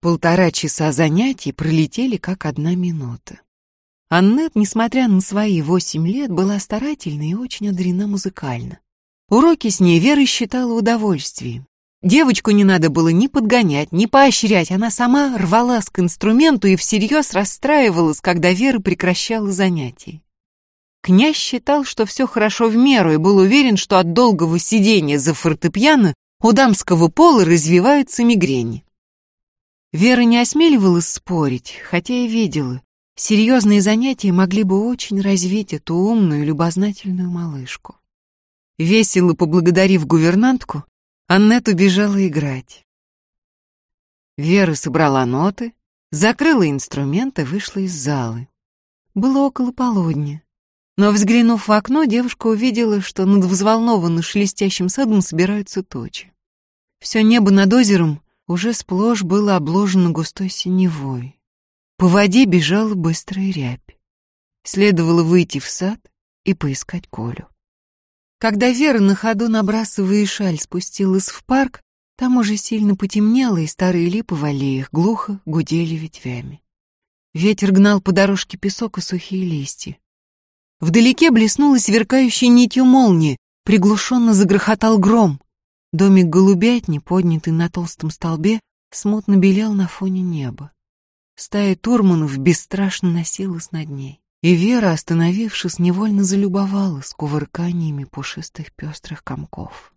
Полтора часа занятий пролетели как одна минута. Аннет, несмотря на свои восемь лет, была старательна и очень одарена музыкально. Уроки с ней Вера считала удовольствием. Девочку не надо было ни подгонять, ни поощрять, она сама рвалась к инструменту и всерьез расстраивалась, когда Вера прекращала занятия. Князь считал, что все хорошо в меру и был уверен, что от долгого сидения за фортепиано у дамского пола развиваются мигрени. Вера не осмеливалась спорить, хотя и видела. Серьезные занятия могли бы очень развить эту умную любознательную малышку. Весело поблагодарив гувернантку, Аннет убежала играть. Вера собрала ноты, закрыла инструмент и вышла из залы. Было около полудня. Но, взглянув в окно, девушка увидела, что над взволнованно шелестящим садом собираются тучи. Все небо над озером уже сплошь было обложено густой синевой. По воде бежала быстрая рябь. Следовало выйти в сад и поискать Колю. Когда Вера на ходу, набрасывая шаль, спустилась в парк, там уже сильно потемнело, и старые липы в аллеях глухо гудели ветвями. Ветер гнал по дорожке песок и сухие листья. Вдалеке блеснула сверкающей нитью молния, приглушенно загрохотал гром. Домик голубятни, поднятый на толстом столбе, смутно белел на фоне неба. Стая турманов бесстрашно носилась над ней. И Вера, остановившись, невольно залюбовалась кувырканиями пушистых пестрых комков.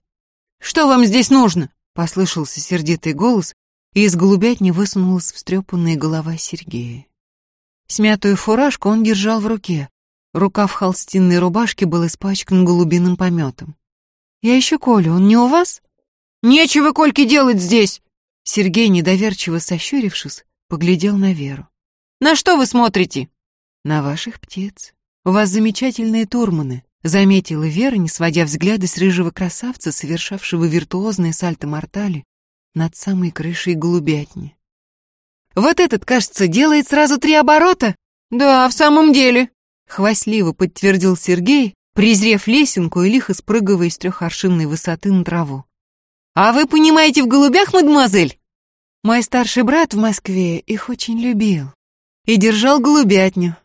«Что вам здесь нужно?» — послышался сердитый голос, и из голубятни высунулась встрепанная голова Сергея. Смятую фуражку он держал в руке. Рукав холстинной рубашки был испачкан голубиным пометом. «Я ищу Колю, он не у вас?» «Нечего Кольке делать здесь!» Сергей, недоверчиво сощурившись, поглядел на Веру. «На что вы смотрите?» «На ваших птиц. У вас замечательные турманы», — заметила Вера, не сводя взгляда с рыжего красавца, совершавшего виртуозные сальто-мортали над самой крышей голубятни. «Вот этот, кажется, делает сразу три оборота?» «Да, в самом деле», — хвастливо подтвердил Сергей, презрев лесенку и лихо спрыгивая с трехоршинной высоты на траву. «А вы понимаете в голубях, мадемуазель?» Мой старший брат в Москве их очень любил и держал голубятню.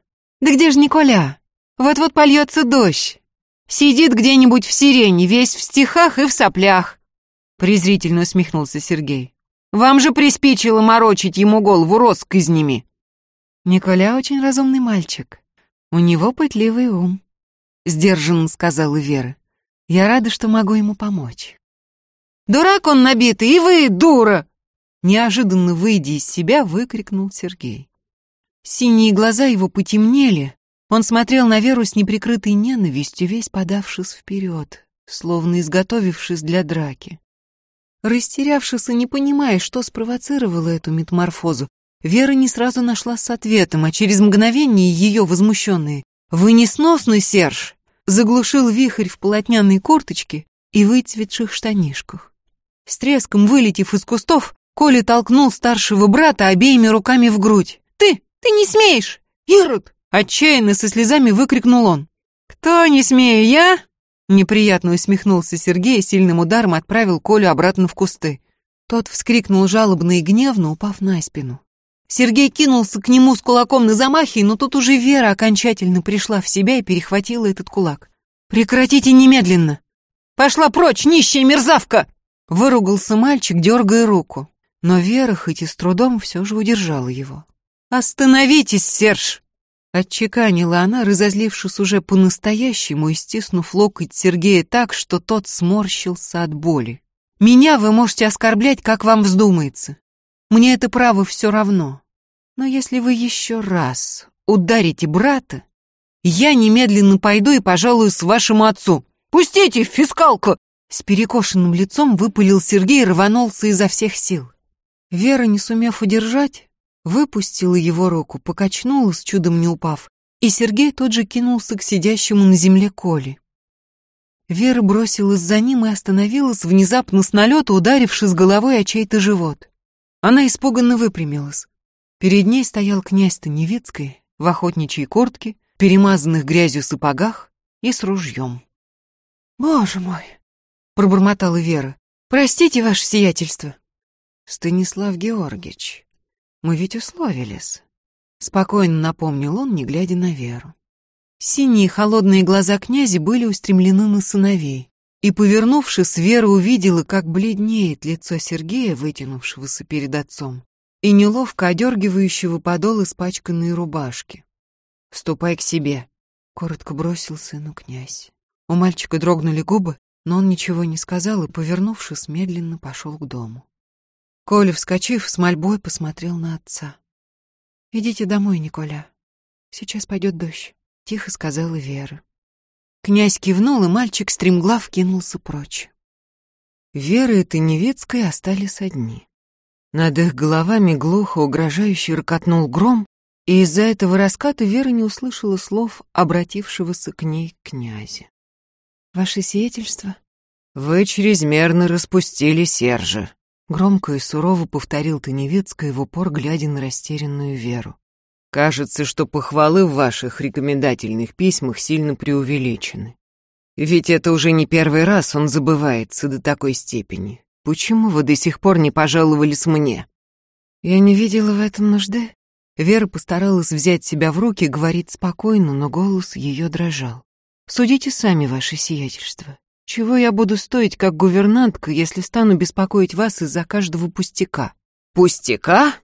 Да где же Николя? Вот-вот польется дождь. Сидит где-нибудь в сирене, весь в стихах и в соплях. Презрительно усмехнулся Сергей. Вам же приспичило морочить ему голову россказнями. Николя очень разумный мальчик. У него пытливый ум. Сдержанно сказала Вера. Я рада, что могу ему помочь. «Дурак он набитый, и вы, дура!» Неожиданно выйдя из себя, выкрикнул Сергей. Синие глаза его потемнели. Он смотрел на Веру с неприкрытой ненавистью, весь подавшись вперед, словно изготовившись для драки. Растерявшись и не понимая, что спровоцировало эту метаморфозу, Вера не сразу нашла с ответом, а через мгновение ее возмущенные «Вы несносный, Серж!» заглушил вихрь в полотняной курточке и выцветших штанишках. С треском вылетев из кустов, Коля толкнул старшего брата обеими руками в грудь. «Ты! Ты не смеешь! Ирод!» Отчаянно со слезами выкрикнул он. «Кто не смею, я?» Неприятно усмехнулся Сергей и сильным ударом отправил Колю обратно в кусты. Тот вскрикнул жалобно и гневно, упав на спину. Сергей кинулся к нему с кулаком на замахе, но тут уже Вера окончательно пришла в себя и перехватила этот кулак. «Прекратите немедленно!» «Пошла прочь, нищая мерзавка!» Выругался мальчик, дергая руку. Но Вера, хоть и с трудом, все же удержала его. «Остановитесь, Серж!» Отчеканила она, разозлившись уже по-настоящему и стиснув локоть Сергея так, что тот сморщился от боли. «Меня вы можете оскорблять, как вам вздумается. Мне это право все равно. Но если вы еще раз ударите брата, я немедленно пойду и пожалуюсь вашему отцу. Пустите, фискалка!» С перекошенным лицом выпалил Сергей и рванулся изо всех сил. Вера, не сумев удержать, выпустила его руку, покачнулась, чудом не упав, и Сергей тут же кинулся к сидящему на земле Коле. Вера бросилась за ним и остановилась, внезапно с налета ударившись головой о чей-то живот. Она испуганно выпрямилась. Перед ней стоял князь Таневицкий в охотничьей куртке, перемазанных грязью сапогах и с ружьем. «Боже мой!» пробормотала Вера. Простите, ваше сиятельство. Станислав Георгиевич, мы ведь условились. Спокойно напомнил он, не глядя на Веру. Синие холодные глаза князя были устремлены на сыновей. И, повернувшись, Вера увидела, как бледнеет лицо Сергея, вытянувшегося перед отцом, и неловко одергивающего подол испачканной рубашки. «Ступай к себе», — коротко бросил сыну князь. У мальчика дрогнули губы, но он ничего не сказал и, повернувшись, медленно пошел к дому. Коля, вскочив, с мольбой посмотрел на отца. «Идите домой, Николя. Сейчас пойдет дождь», — тихо сказала Вера. Князь кивнул, и мальчик стремглав кинулся прочь. Вера и Таневецкая остались одни. Над их головами глухо угрожающе рокотнул гром, и из-за этого раската Вера не услышала слов обратившегося к ней князя. «Ваше сиятельство?» «Вы чрезмерно распустили Сержа», — громко и сурово повторил Таневецкая в упор, глядя на растерянную Веру. Кажется, что похвалы в ваших рекомендательных письмах сильно преувеличены. Ведь это уже не первый раз он забывается до такой степени. Почему вы до сих пор не пожаловались мне? Я не видела в этом нужды. Вера постаралась взять себя в руки, говорить спокойно, но голос ее дрожал. Судите сами, ваше сиятельство. Чего я буду стоить как гувернантка, если стану беспокоить вас из-за каждого пустяка? Пустяка?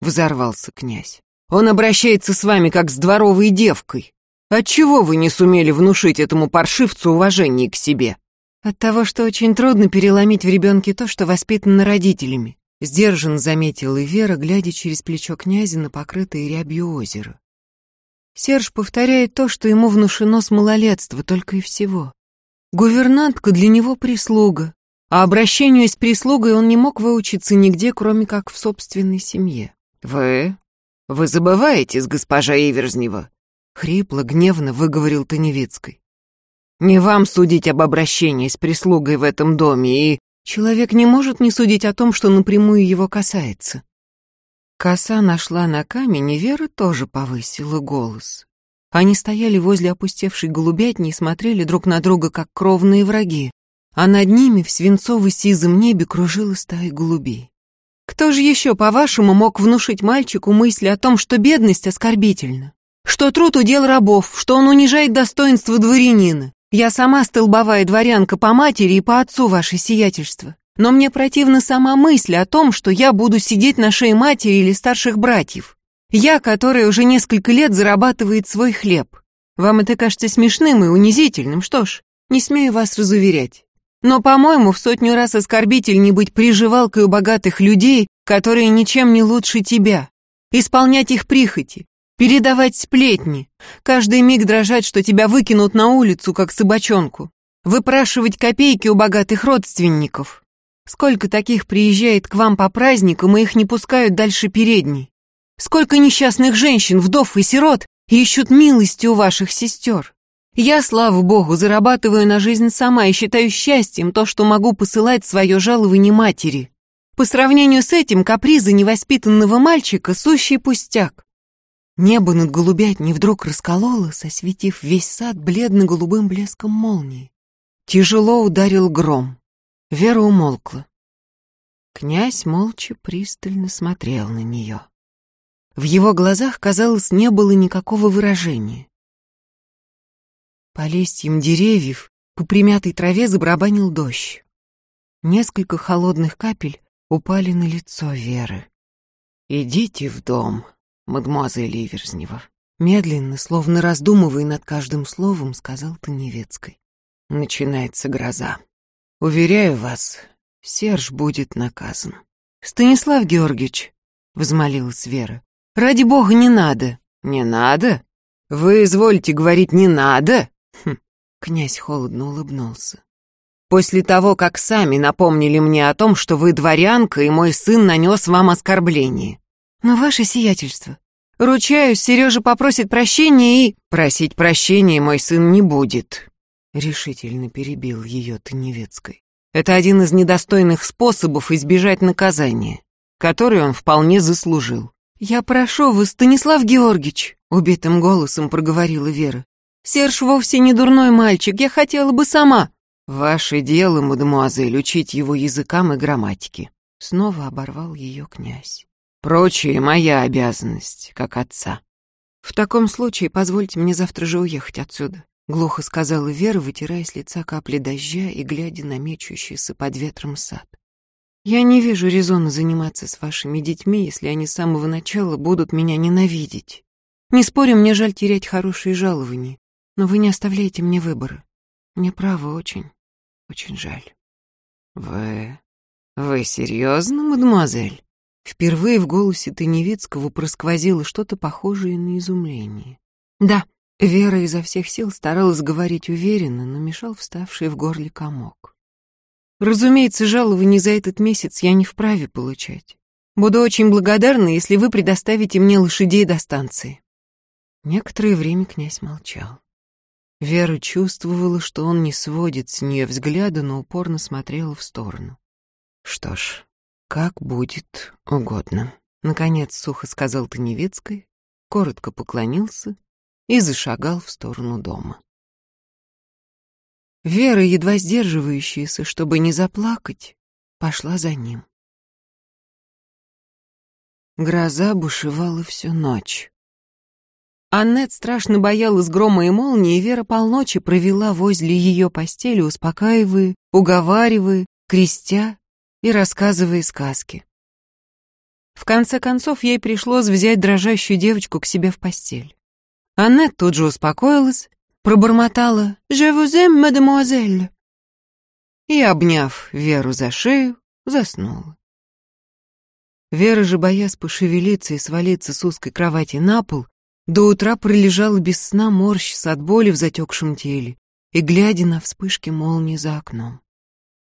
Взорвался князь. Он обращается с вами как с дворовой девкой. Отчего вы не сумели внушить этому паршивцу уважение к себе? От того, что очень трудно переломить в ребенке то, что воспитано родителями. Сдержан заметила и Вера, глядя через плечо князя на покрытое рябью озеро. Серж повторяет то, что ему внушено с малолетства, только и всего. Гувернантка для него прислуга, а обращению с прислугой он не мог выучиться нигде, кроме как в собственной семье. «Вы «Вы забываетесь, госпожа Иверзнева?» — хрипло, гневно выговорил Таневицкой. «Не вам судить об обращении с прислугой в этом доме, и человек не может не судить о том, что напрямую его касается». Коса нашла на камень, и Вера тоже повысила голос. Они стояли возле опустевшей голубятни и смотрели друг на друга, как кровные враги, а над ними в свинцово-сизом небе кружила стая голубей. Кто же еще, по-вашему, мог внушить мальчику мысли о том, что бедность оскорбительна? Что труд удел рабов, что он унижает достоинство дворянина? Я сама столбовая дворянка по матери и по отцу ваше сиятельство. Но мне противна сама мысль о том, что я буду сидеть на шее матери или старших братьев. Я, которая уже несколько лет зарабатывает свой хлеб. Вам это кажется смешным и унизительным, что ж, не смею вас разуверять. Но, по-моему, в сотню раз оскорбительней быть приживалкой у богатых людей, которые ничем не лучше тебя. Исполнять их прихоти, передавать сплетни, каждый миг дрожать, что тебя выкинут на улицу, как собачонку, выпрашивать копейки у богатых родственников. Сколько таких приезжает к вам по праздникам, и их не пускают дальше передней? Сколько несчастных женщин, вдов и сирот ищут милости у ваших сестер? Я, слава богу, зарабатываю на жизнь сама и считаю счастьем то, что могу посылать свое жалование матери. По сравнению с этим капризы невоспитанного мальчика — сущий пустяк. Небо над голубятней вдруг раскололось, осветив весь сад бледно-голубым блеском молнии. Тяжело ударил гром. Вера умолкла. Князь молча пристально смотрел на нее. В его глазах, казалось, не было никакого выражения. По листьям деревьев, по примятой траве забарабанил дождь. Несколько холодных капель упали на лицо Веры. «Идите в дом, мадемуазель Иверзнева», медленно, словно раздумывая над каждым словом, сказал Таневецкой. «Начинается гроза. Уверяю вас, Серж будет наказан». «Станислав Георгиевич», — взмолилась Вера, — «ради бога, не надо». «Не надо? Вы извольте говорить «не надо»?» Хм, князь холодно улыбнулся. После того, как сами напомнили мне о том, что вы дворянка, и мой сын нанес вам оскорбление. Но ваше сиятельство. Ручаюсь, Сережа попросит прощения и... Просить прощения мой сын не будет. Решительно перебил ее Таневецкой. Это один из недостойных способов избежать наказания, который он вполне заслужил. «Я прошу вас, Станислав Георгиевич», — убитым голосом проговорила Вера. Серж вовсе не дурной мальчик, я хотела бы сама». «Ваше дело, мадемуазель, учить его языкам и грамматике», — снова оборвал ее князь. «Прочее моя обязанность, как отца». «В таком случае позвольте мне завтра же уехать отсюда», — глухо сказала Вера, вытирая с лица капли дождя и глядя на мечущийся под ветром сад. «Я не вижу резона заниматься с вашими детьми, если они с самого начала будут меня ненавидеть. Не спорю, мне жаль терять хорошие жалования, но вы не оставляете мне выбора. Мне право очень, очень жаль. Вы... вы серьезно, мадемуазель? Впервые в голосе Таневицкого просквозило что-то похожее на изумление. Да, Вера изо всех сил старалась говорить уверенно, но мешал вставший в горле комок. Разумеется, жалование за этот месяц я не вправе получать. Буду очень благодарна, если вы предоставите мне лошадей до станции. Некоторое время князь молчал. Вера чувствовала, что он не сводит с нее взгляда, но упорно смотрела в сторону. «Что ж, как будет угодно», — наконец сухо сказал Таневецкой, коротко поклонился и зашагал в сторону дома. Вера, едва сдерживающаяся, чтобы не заплакать, пошла за ним. Гроза бушевала всю ночь. Аннет страшно боялась грома и молнии, и Вера полночи провела возле ее постели, успокаивая, уговаривая, крестя и рассказывая сказки. В конце концов, ей пришлось взять дрожащую девочку к себе в постель. Аннет тут же успокоилась, пробормотала «Je vous aime, mademoiselle», и, обняв Веру за шею, заснула. Вера же, боясь пошевелиться и свалиться с узкой кровати на пол, до утра пролежала без сна морщись от боли в затекшем теле и глядя на вспышки молнии за окном.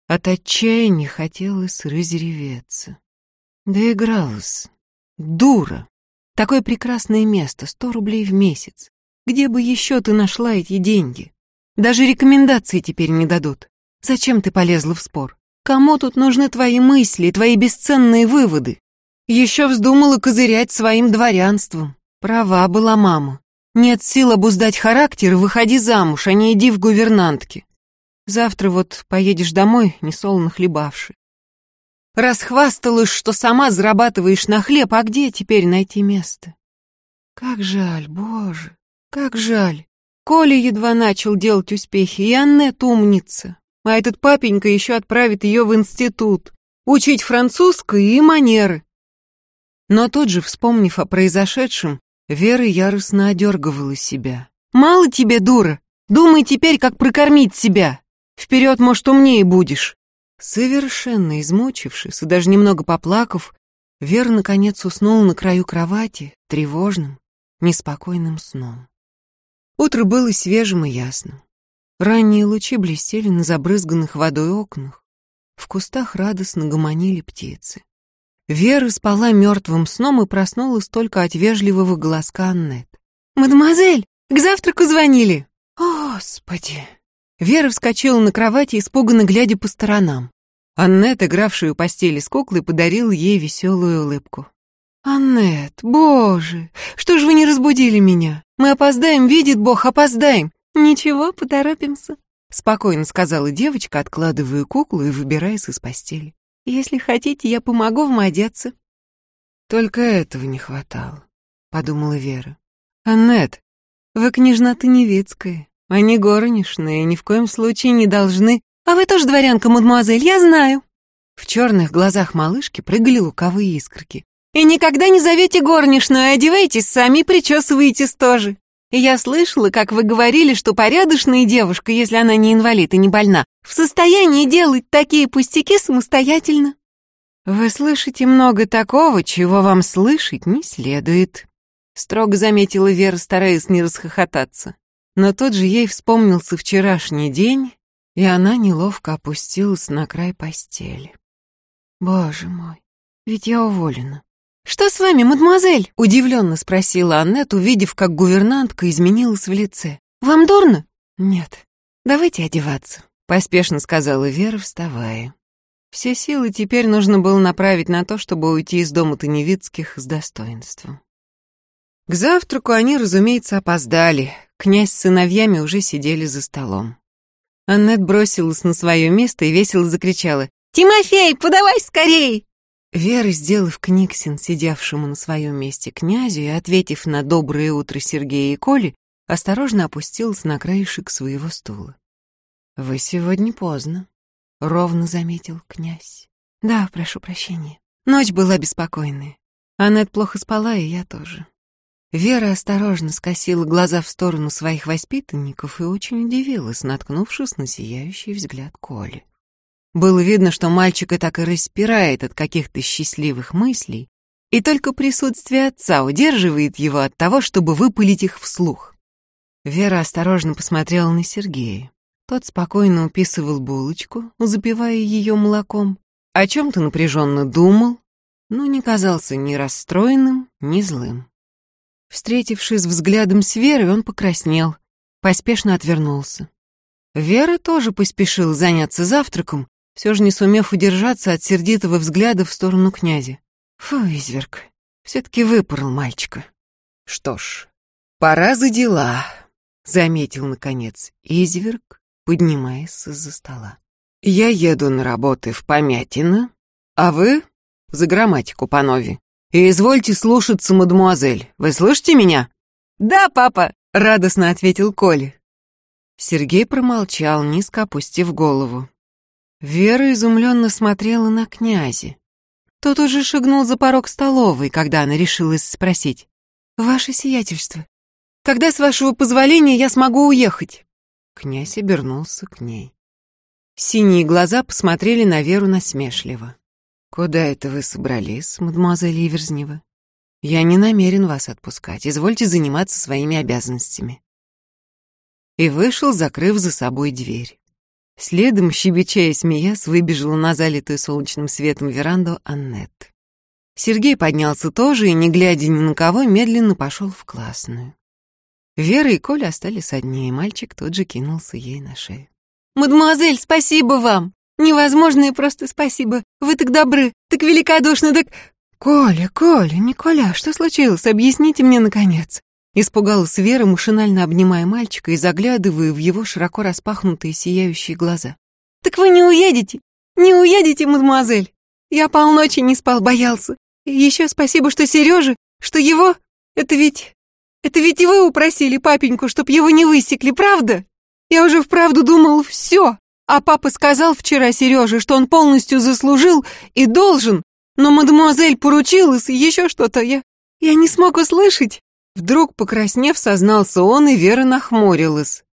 От отчаяния хотелось разреветься. Доигралась. Дура. Такое прекрасное место, сто рублей в месяц. Где бы еще ты нашла эти деньги? Даже рекомендации теперь не дадут. Зачем ты полезла в спор? Кому тут нужны твои мысли, твои бесценные выводы? Еще вздумала козырять своим дворянством. Права была мама. Нет сил обуздать характер, выходи замуж, а не иди в гувернантки. Завтра вот поедешь домой, несолоно хлебавши. Расхвасталась, что сама зарабатываешь на хлеб, а где теперь найти место? Как жаль, боже, как жаль. Коля едва начал делать успехи, и Аннет умница. А этот папенька еще отправит ее в институт, учить французское и манеры. Но тут же, вспомнив о произошедшем, Вера яростно одергивала себя. «Мало тебе, дура! Думай теперь, как прокормить себя! Вперед, может, умнее будешь!» Совершенно измучившись и даже немного поплакав, Вера наконец уснула на краю кровати тревожным, неспокойным сном. Утро было свежим и ясным. Ранние лучи блестели на забрызганных водой окнах. В кустах радостно гомонили птицы. Вера спала мертвым сном и проснулась только от вежливого глазка Аннет. «Мадемуазель, к завтраку звонили!» «Господи!» Вера вскочила на кровати, испуганно глядя по сторонам. Аннет, игравшая у постели с куклой, подарил ей веселую улыбку. «Аннет, боже, что ж вы не разбудили меня? Мы опоздаем, видит Бог, опоздаем!» «Ничего, поторопимся», — спокойно сказала девочка, откладывая куклу и выбираясь из постели. Если хотите, я помогу вам одеться». «Только этого не хватало», — подумала Вера. «Аннет, вы княжна Таневицкая, а не горничная, и ни в коем случае не должны...» «А вы тоже дворянка, мадемуазель, я знаю». В черных глазах малышки прыгали луковые искорки. «И никогда не зовете горничную, одевайтесь сами, причесываетесь тоже. И я слышала, как вы говорили, что порядочная девушка, если она не инвалид и не больна, в состоянии делать такие пустяки самостоятельно. Вы слышите много такого, чего вам слышать не следует, строго заметила Вера, стараясь не расхохотаться. Но тут же ей вспомнился вчерашний день, и она неловко опустилась на край постели. Боже мой, ведь я уволена. «Что с вами, мадемуазель?» — удивленно спросила Аннет, увидев, как гувернантка изменилась в лице. «Вам дурно?» «Нет. Давайте одеваться», — поспешно сказала Вера, вставая. Все силы теперь нужно было направить на то, чтобы уйти из дома Таневицких с достоинством. К завтраку они, разумеется, опоздали. Князь с сыновьями уже сидели за столом. Аннет бросилась на свое место и весело закричала. «Тимофей, подавай скорей!» Вера, сделав книгсин сидевшему на своем месте князю и ответив на «доброе утро» Сергея и Коли, осторожно опустилась на краешек своего стула. «Вы сегодня поздно», — ровно заметил князь. «Да, прошу прощения. Ночь была беспокойная. Аннет плохо спала, и я тоже». Вера осторожно скосила глаза в сторону своих воспитанников и очень удивилась, наткнувшись на сияющий взгляд Коли. Было видно, что мальчика так и распирает от каких-то счастливых мыслей, и только присутствие отца удерживает его от того, чтобы выпалить их вслух. Вера осторожно посмотрела на Сергея. Тот спокойно уписывал булочку, запивая ее молоком, о чем-то напряженно думал, но не казался ни расстроенным, ни злым. Встретившись взглядом с Верой, он покраснел, поспешно отвернулся. Вера тоже поспешила заняться завтраком, все же не сумев удержаться от сердитого взгляда в сторону князя. Фу, изверг, все-таки выпорол мальчика. Что ж, пора за дела, заметил наконец изверг, поднимаясь из-за стола. Я еду на работы в Помятино, а вы за грамматику по нове. И извольте слушаться, мадемуазель. Вы слышите меня? Да, папа, радостно ответил Коля. Сергей промолчал, низко опустив голову. Вера изумленно смотрела на князя. Тот уже шагнул за порог столовой, когда она решилась спросить. «Ваше сиятельство, когда, с вашего позволения, я смогу уехать?» Князь обернулся к ней. Синие глаза посмотрели на Веру насмешливо. «Куда это вы собрались, мадемуазель Иверзнева? Я не намерен вас отпускать. Извольте заниматься своими обязанностями и вышел, закрыв за собой дверь. Следом, щебеча и смеясь, выбежала на залитую солнечным светом веранду Аннет. Сергей поднялся тоже и, не глядя ни на кого, медленно пошел в классную. Вера и Коля остались одни, и мальчик тут же кинулся ей на шею. «Мадемуазель, спасибо вам! Невозможно и просто спасибо! Вы так добры, так великодушны, так...» «Коля, Коля, Николя, что случилось? Объясните мне, наконец!» Испугалась Вера, машинально обнимая мальчика и заглядывая в его широко распахнутые сияющие глаза. «Так вы не уедете? Не уедете, мадемуазель? Я полночи не спал, боялся. Еще спасибо, что Сережа, что его... Это ведь... Это ведь вы упросили папеньку, чтоб его не высекли, правда? Я уже вправду думал, все. А папа сказал вчера Сереже, что он полностью заслужил и должен. Но мадемуазель поручилась и еще что-то. Я... Я не смог услышать. Вдруг, покраснев, сознался он, и Вера нахмурилась.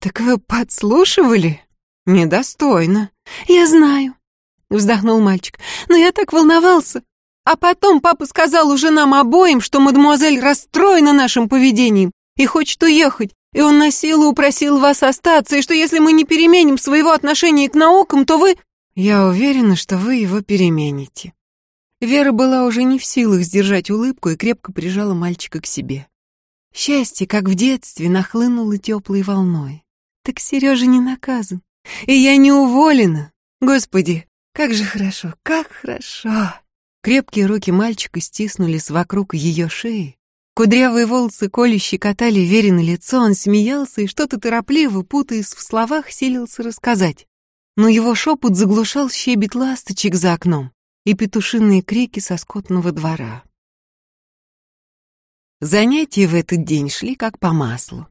«Так вы подслушивали?» «Недостойно». «Я знаю», — вздохнул мальчик. «Но я так волновался. А потом папа сказал уже нам обоим, что мадемуазель расстроена нашим поведением и хочет уехать, и он на силу упросил вас остаться, и что если мы не переменим своего отношения к наукам, то вы...» «Я уверена, что вы его перемените». Вера была уже не в силах сдержать улыбку и крепко прижала мальчика к себе. Счастье, как в детстве, нахлынуло теплой волной. Так Сережа не наказан. И я не уволена. Господи, как же хорошо, как хорошо. Крепкие руки мальчика стиснулись вокруг ее шеи. Кудрявые волосы Коли щекотали Вере на лицо, он смеялся и что-то торопливо, путаясь в словах, силился рассказать. Но его шепот заглушал щебет ласточек за окном и петушиные крики со скотного двора. Занятия в этот день шли как по маслу.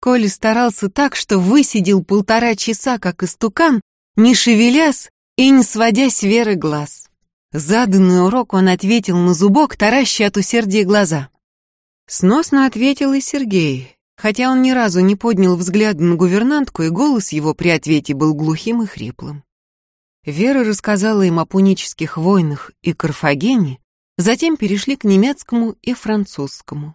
Коля старался так, что высидел полтора часа, как истукан, не шевелясь и не сводя с Веры глаз. Заданный урок он ответил на зубок, тараща от усердия глаза. Сносно ответил и Сергей, хотя он ни разу не поднял взгляд на гувернантку, и голос его при ответе был глухим и хриплым. Вера рассказала им о пунических войнах и Карфагене, Затем перешли к немецкому и французскому.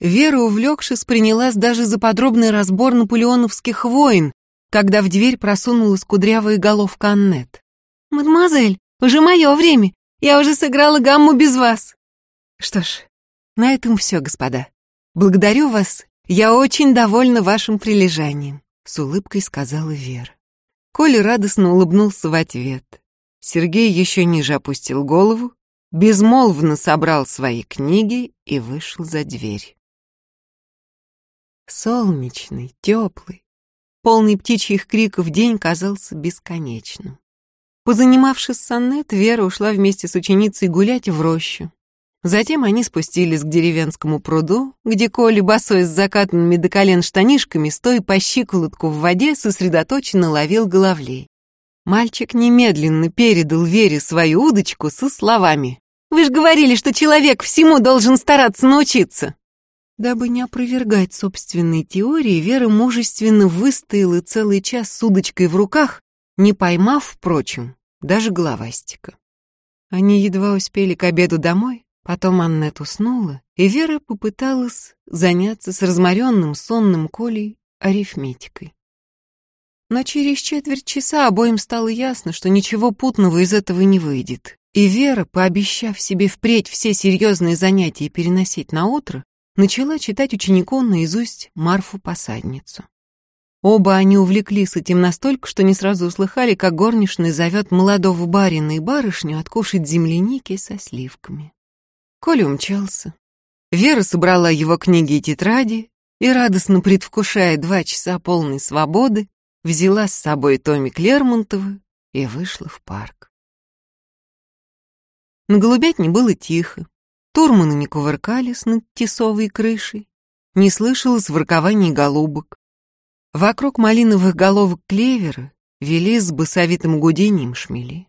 Вера, увлекшись, принялась даже за подробный разбор наполеоновских войн, когда в дверь просунулась кудрявая головка Аннет. «Мадемуазель, уже мое время, я уже сыграла гамму без вас». «Что ж, на этом все, господа. Благодарю вас, я очень довольна вашим прилежанием», — с улыбкой сказала Вера. Коля радостно улыбнулся в ответ. Сергей еще ниже опустил голову, безмолвно собрал свои книги и вышел за дверь. Солнечный, теплый, полный птичьих криков день казался бесконечным. Позанимавшись с Аннет, Вера ушла вместе с ученицей гулять в рощу. Затем они спустились к деревенскому пруду, где Коля, босой с закатанными до колен штанишками, стоя по щиколотку в воде, сосредоточенно ловил головлей. Мальчик немедленно передал Вере свою удочку со словами вы же говорили, что человек всему должен стараться научиться. Дабы не опровергать собственные теории, Вера мужественно выстояла целый час с удочкой в руках, не поймав, впрочем, даже головастика. Они едва успели к обеду домой, потом Аннет уснула, и Вера попыталась заняться с разморенным сонным Колей арифметикой. Но через четверть часа обоим стало ясно, что ничего путного из этого не выйдет. И Вера, пообещав себе впредь все серьезные занятия переносить на утро, начала читать ученику наизусть Марфу-посадницу. Оба они увлеклись этим настолько, что не сразу услыхали, как горничный зовет молодого барина и барышню откушать земляники со сливками. Коля умчался. Вера собрала его книги и тетради и, радостно предвкушая два часа полной свободы, взяла с собой Томми Клермонтова и вышла в парк. На голубятне было тихо. Турманы не кувыркались над тесовой крышей, не слышалось воркований голубок. Вокруг малиновых головок клевера вели с басовитым гудением шмели.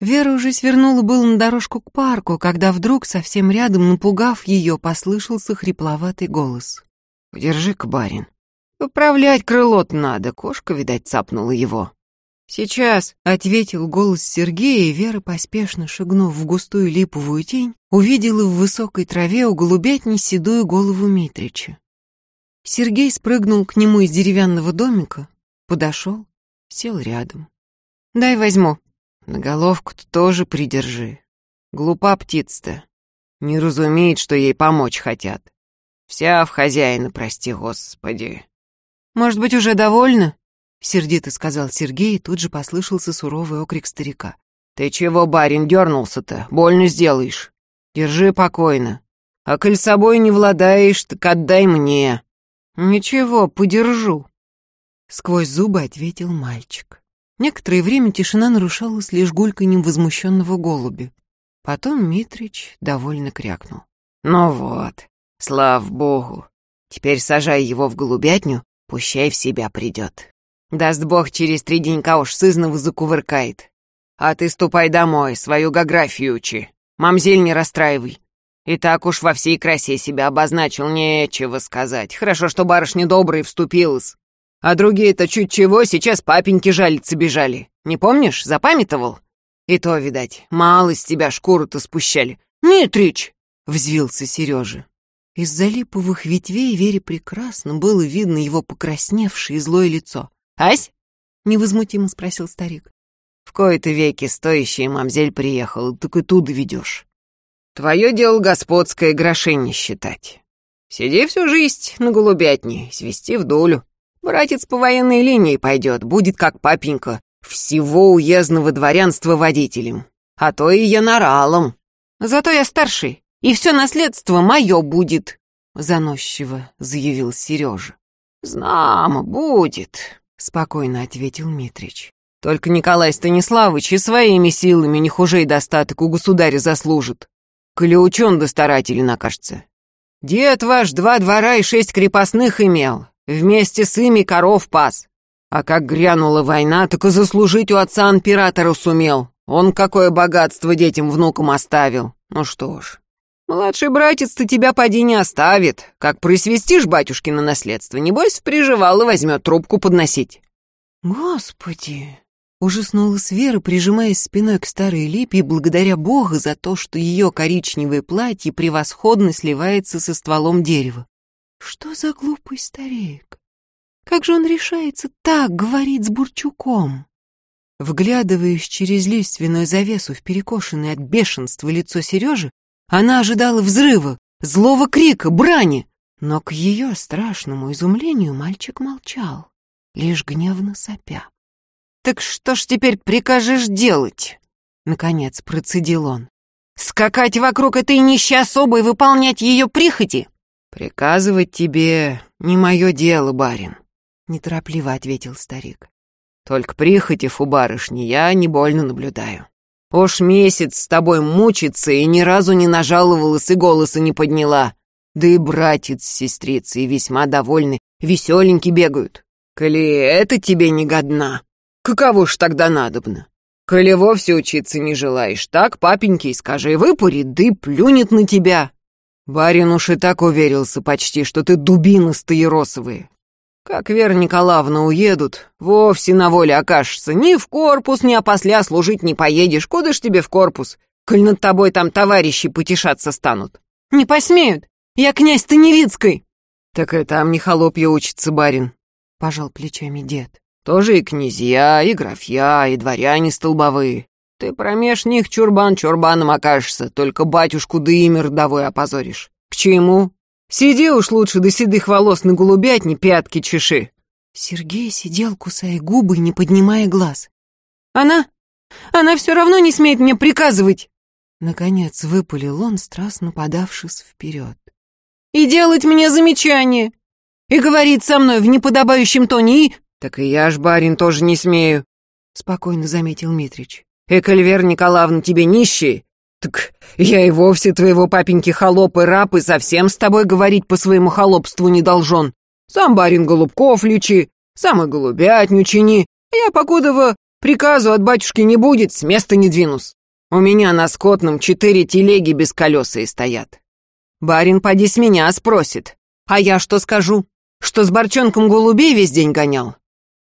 Вера уже свернула было на дорожку к парку, когда вдруг, совсем рядом, напугав ее, послышался хрипловатый голос. «Подержи-ка, барин. Управлять крылот надо, кошка, видать, цапнула его». «Сейчас», — ответил голос Сергея, и Вера, поспешно шагнув в густую липовую тень, увидела в высокой траве у голубятни седую голову Митрича. Сергей спрыгнул к нему из деревянного домика, подошел, сел рядом. «Дай возьму», на головку-то тоже придержи. Глупа птица-то. Не разумеет, что ей помочь хотят. Вся в хозяина, прости господи. Может быть, уже довольна? Сердито сказал Сергей, и тут же послышался суровый окрик старика. Ты чего, барин, дернулся-то? Больно сделаешь. Держи покойно. А коль собой не владаешь, так отдай мне. Ничего, подержу. Сквозь зубы ответил мальчик. Некоторое время тишина нарушалась лишь гульканьем возмущенного голубя. Потом Митрич довольно крякнул. «Ну вот, слава богу. Теперь сажай его в голубятню, пущай в себя придет. Даст бог, через три денька уж сызнова закувыркает. А ты ступай домой, свою географию учи. Мамзель не расстраивай. И так уж во всей красе себя обозначил, нечего сказать. Хорошо, что барышня добрая вступилась. А другие-то чуть чего, сейчас папеньке жалиться бежали. Не помнишь, запамятовал? И то, видать, мало с тебя шкуру-то спущали. Митрич!» — взвился Сережа. Из-за липовых ветвей Вере прекрасно было видно его покрасневшее и злое лицо. «Ась?» — невозмутимо спросил старик. «В кои-то веки стоящая мамзель приехала, так и туда ведешь. Твое дело господское грошение считать. Сиди всю жизнь на голубятне, свести в долю. Братец по военной линии пойдет, будет как папенька, всего уездного дворянства водителем, а то и яноралом. Зато я старший, и все наследство мое будет, заносчиво заявил Сережа. Знамо, будет, спокойно ответил Митрич. Только Николай Станиславович и своими силами не хуже и достаток у государя заслужит. Коли учен да старателен. Дед ваш два двора и шесть крепостных имел, Вместе с ими коров пас. А как грянула война, так и заслужить у отца императора сумел. Он какое богатство детям-внукам оставил. Ну что ж, младший братец-то тебя поди не оставит. Как присвистишь батюшкино наследство, небось, приживал и возьмет трубку подносить. Господи! Ужаснулась Вера, прижимаясь спиной к старой липе благодаря Бога за то, что ее коричневое платье превосходно сливается со стволом дерева. Что за глупый старик? Как же он решается так говорить с Бурчуком? Вглядываясь через лиственную завесу в перекошенное от бешенства лицо Сережи, она ожидала взрыва, злого крика, брани. Но к ее страшному изумлению мальчик молчал, лишь гневно сопя. «Так что ж теперь прикажешь делать?» Наконец процедил он. «Скакать вокруг этой нищей особы и выполнять ее прихоти?» «Приказывать тебе не мое дело, барин», — неторопливо ответил старик. «Только прихотив у барышни я не больно наблюдаю. Уж месяц с тобой мучиться и ни разу не нажаловалась и голоса не подняла. Да и братец с сестрицей весьма довольны, веселеньки бегают. Коли это тебе не годна, каково ж тогда надобно? Коли вовсе учиться не желаешь, так папеньке скажи, выпарит, да и плюнет на тебя. Барин уж и так уверился почти, что ты дубина стаиросовые. Как Вера Николаевна уедут, вовсе на воле окажешься. Ни в корпус, ни опосля служить не поедешь. Куда ж тебе в корпус, коль над тобой там товарищи потешаться станут? Не посмеют. Я князь Таневицкой. Так и там не холопья учится, барин. Пожал плечами дед. Тоже и князья, и графья, и дворяне столбовые. Ты промеж них чурбан чурбаном окажешься, только батюшку да имя родовой опозоришь. К чему? Сиди уж лучше до седых волос на голубятне, пятки чеши. Сергей сидел, кусая губы, не поднимая глаз. Она... она все равно не смеет мне приказывать. Наконец выпалил он, страстно подавшись вперед. «И делать мне замечание! И говорить со мной в неподобающем тоне и...» «Так и я ж, барин, тоже не смею», — спокойно заметил Митрич. «Экольвер Николаевна тебе нищий? Так я и вовсе твоего папеньки холоп и раб и совсем с тобой говорить по своему холопству не должен. Сам барин Голубков лечи, сам и голубят не чини. Я, покудова приказу от батюшки не будет, с места не двинусь. У меня на скотном четыре телеги без колеса и стоят. Барин поди с меня спросит. А я что скажу? Что с борчонком голубей весь день гонял?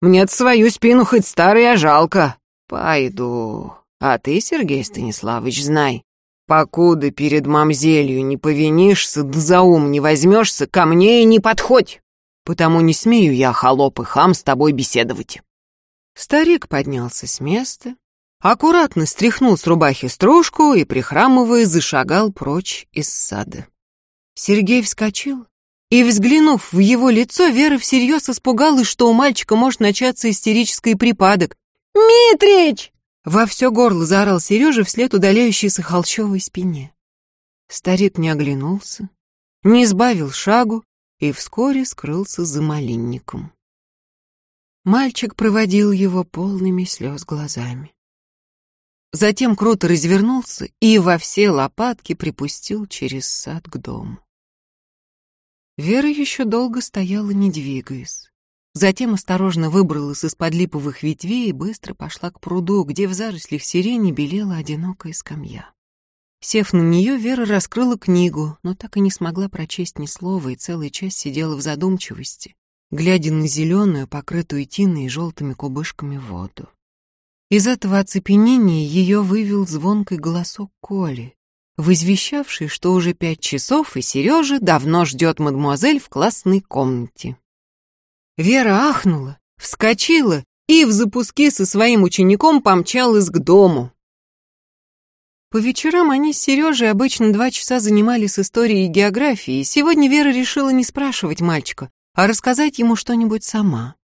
мне свою спину хоть старая жалко. Пойду. А ты, Сергей Станиславович, знай, покуда перед мамзелью не повинишься, да за ум не возьмешься, ко мне и не подходь. Потому не смею я, холоп и хам, с тобой беседовать. Старик поднялся с места, аккуратно стряхнул с рубахи стружку и, прихрамывая, зашагал прочь из сада. Сергей вскочил, и, взглянув в его лицо, Вера всерьез испугалась, что у мальчика может начаться истерический припадок. «Митрич!» — во все горло заорал Сережа вслед удаляющейся холщовой спине. Старик не оглянулся, не сбавил шагу и вскоре скрылся за малинником. Мальчик проводил его полными слез глазами. Затем круто развернулся и во все лопатки припустил через сад к дому. Вера еще долго стояла, не двигаясь. Затем осторожно выбралась из-под липовых ветвей и быстро пошла к пруду, где в зарослях сирени белела одинокая скамья. Сев на нее, Вера раскрыла книгу, но так и не смогла прочесть ни слова и целый час сидела в задумчивости, глядя на зеленую, покрытую тиной и желтыми кубышками воду. Из этого оцепенения ее вывел звонкий голосок Коли, возвещавший, что уже пять часов, и Сережа давно ждет мадемуазель в классной комнате. Вера ахнула, вскочила и в запуске со своим учеником помчалась к дому. По вечерам они с Сережей обычно два часа занимались историей и географией, сегодня Вера решила не спрашивать мальчика, а рассказать ему что-нибудь сама.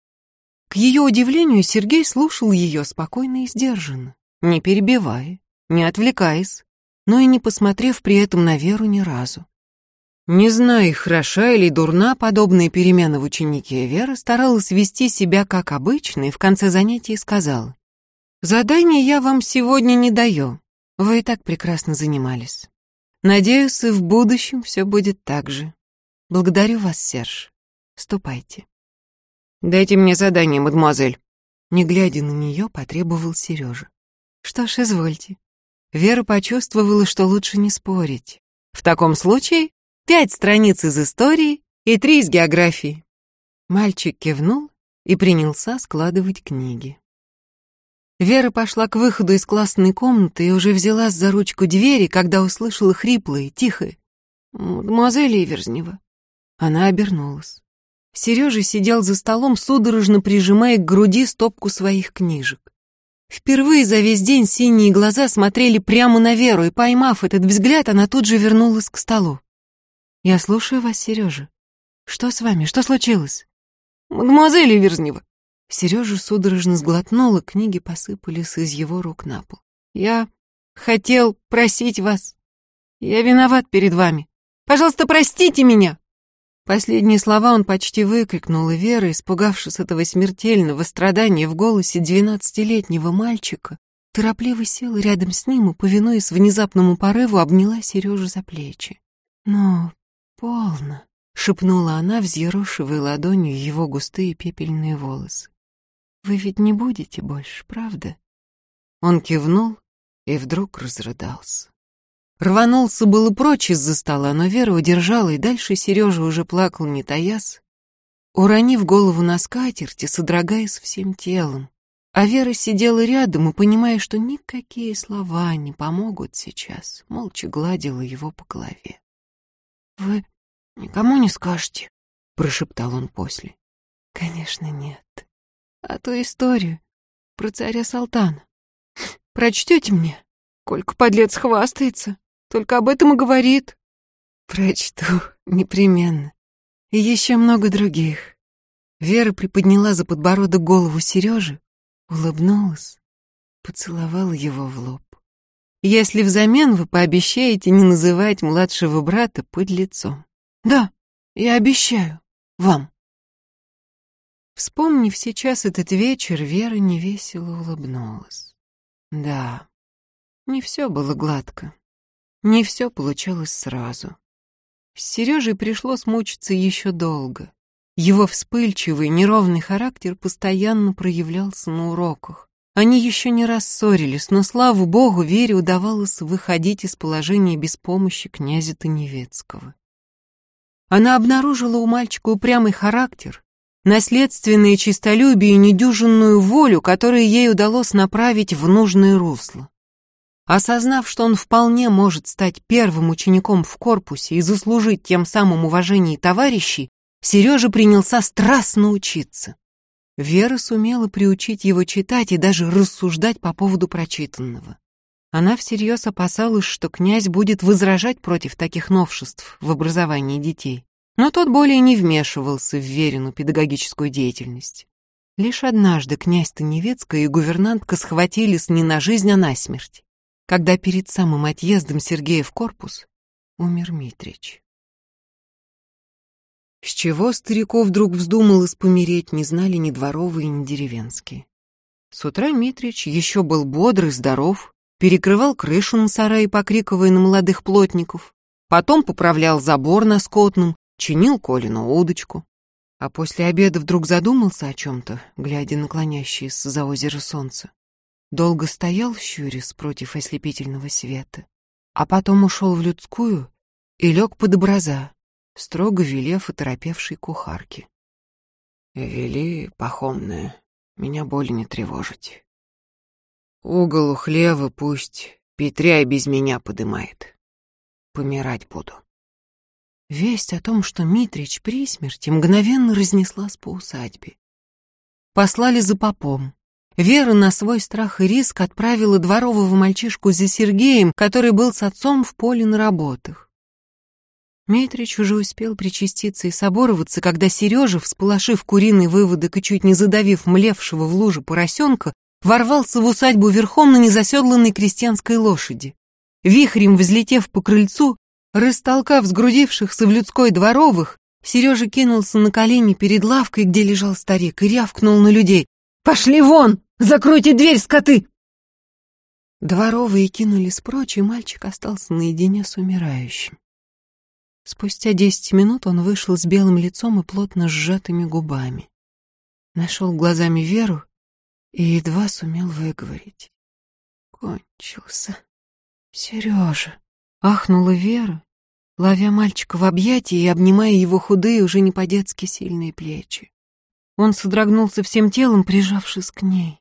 К ее удивлению, Сергей слушал ее спокойно и сдержанно, не перебивая, не отвлекаясь, но и не посмотрев при этом на Веру ни разу. Не зная, хороша или дурна подобные перемены в ученике, Вера старалась вести себя как обычно и в конце занятия сказала, «Задание я вам сегодня не даю, вы и так прекрасно занимались. Надеюсь, и в будущем все будет так же. Благодарю вас, Серж. Ступайте». «Дайте мне задание, мадемуазель». Не глядя на нее, потребовал Сережа. «Что ж, извольте». Вера почувствовала, что лучше не спорить. В таком случае пять страниц из истории и три из географии. Мальчик кивнул и принялся складывать книги. Вера пошла к выходу из классной комнаты и уже взялась за ручку двери, когда услышала хриплое, тихое «Мадемуазель Иверзнева». Она обернулась. Сережа сидел за столом, судорожно прижимая к груди стопку своих книжек. Впервые за весь день синие глаза смотрели прямо на Веру, и, поймав этот взгляд, она тут же вернулась к столу. «Я слушаю вас, Сережа. Что с вами? Что случилось?» «Мадемуазель Иверзнева!» Сережа судорожно сглотнула, книги посыпались из его рук на пол. «Я хотел просить вас. Я виноват перед вами. Пожалуйста, простите меня!» Последние слова он почти выкрикнул, и Вера, испугавшись этого смертельного страдания в голосе двенадцатилетнего мальчика, торопливо села рядом с ним и, повинуясь внезапному порыву, обняла Сережу за плечи. «Но полно», — шепнула она, взъерошивая ладонью его густые пепельные волосы. «Вы ведь не будете больше, правда?» Он кивнул и вдруг разрыдался. Рванулся было прочь из-за стола, но Вера удержала, и дальше Сережа уже плакал, не таясь, уронив голову на скатерть и содрогаясь всем телом. А Вера сидела рядом и, понимая, что никакие слова не помогут сейчас, молча гладила его по голове. «Вы никому не скажете?» — прошептал он после. «Конечно, нет. А ту историю про царя Салтана прочтете мне? Колька подлец хвастается!» Только об этом и говорит. Прочту, непременно. И еще много других. Вера приподняла за подбородок голову Сережи, улыбнулась, поцеловала его в лоб если взамен вы пообещаете не называть младшего брата под лицом. Да, я обещаю. Вам. Вспомнив сейчас этот вечер, Вера невесело улыбнулась. Да, не все было гладко. Не все получалось сразу. С Сережей пришлось мучиться еще долго. Его вспыльчивый, неровный характер постоянно проявлялся на уроках. Они еще не раз ссорились, но, слава богу, Вере удавалось выходить из положения без помощи князя Таневецкого. Она обнаружила у мальчика упрямый характер, наследственное честолюбие и недюжинную волю, которые ей удалось направить в нужное русло. Осознав, что он вполне может стать первым учеником в корпусе и заслужить тем самым уважение товарищей, Сережа принялся страстно учиться. Вера сумела приучить его читать и даже рассуждать по поводу прочитанного. Она всерьез опасалась, что князь будет возражать против таких новшеств в образовании детей. Но тот более не вмешивался в Верину педагогическую деятельность. Лишь однажды князь Таневецкая и гувернантка схватились не на жизнь, а на смерть, когда перед самым отъездом Сергея в корпус умер Митрич. С чего стариков вдруг вздумалось помереть, не знали ни дворовые, ни деревенские. С утра Митрич еще был бодрый, здоров, перекрывал крышу на сарае, покриковая на молодых плотников, потом поправлял забор на скотном, чинил Колину удочку. А после обеда вдруг задумался о чем-то, глядя на клонящееся за озеро солнце. Долго стоял, щурясь против ослепительного света, а потом ушел в людскую и лег под образа, строго велев оторопевшей кухарке. «Вели, пахомная, меня боль не тревожить. Угол у хлева пусть Петря и без меня подымает. Помирать буду». Весть о том, что Митрич при смерти, мгновенно разнеслась по усадьбе. Послали за попом. Вера на свой страх и риск отправила дворового мальчишку за Сергеем, который был с отцом в поле на работах. Митрич уже успел причаститься и собороваться, когда Сережа, всполошив куриный выводок и чуть не задавив млевшего в луже поросенка, ворвался в усадьбу верхом на незаседланной крестьянской лошади. Вихрем взлетев по крыльцу, Растолкав сгрудившихся в людской дворовых, Сережа кинулся на колени перед лавкой, где лежал старик, и рявкнул на людей. «Пошли вон! Закройте дверь, скоты!» Дворовые кинулись прочь, и мальчик остался наедине с умирающим. Спустя десять минут он вышел с белым лицом и плотно сжатыми губами. Нашел глазами Веру и едва сумел выговорить. Кончился. Сережа. Ахнула Вера, ловя мальчика в объятия и обнимая его худые, уже не по-детски сильные плечи. Он содрогнулся всем телом, прижавшись к ней.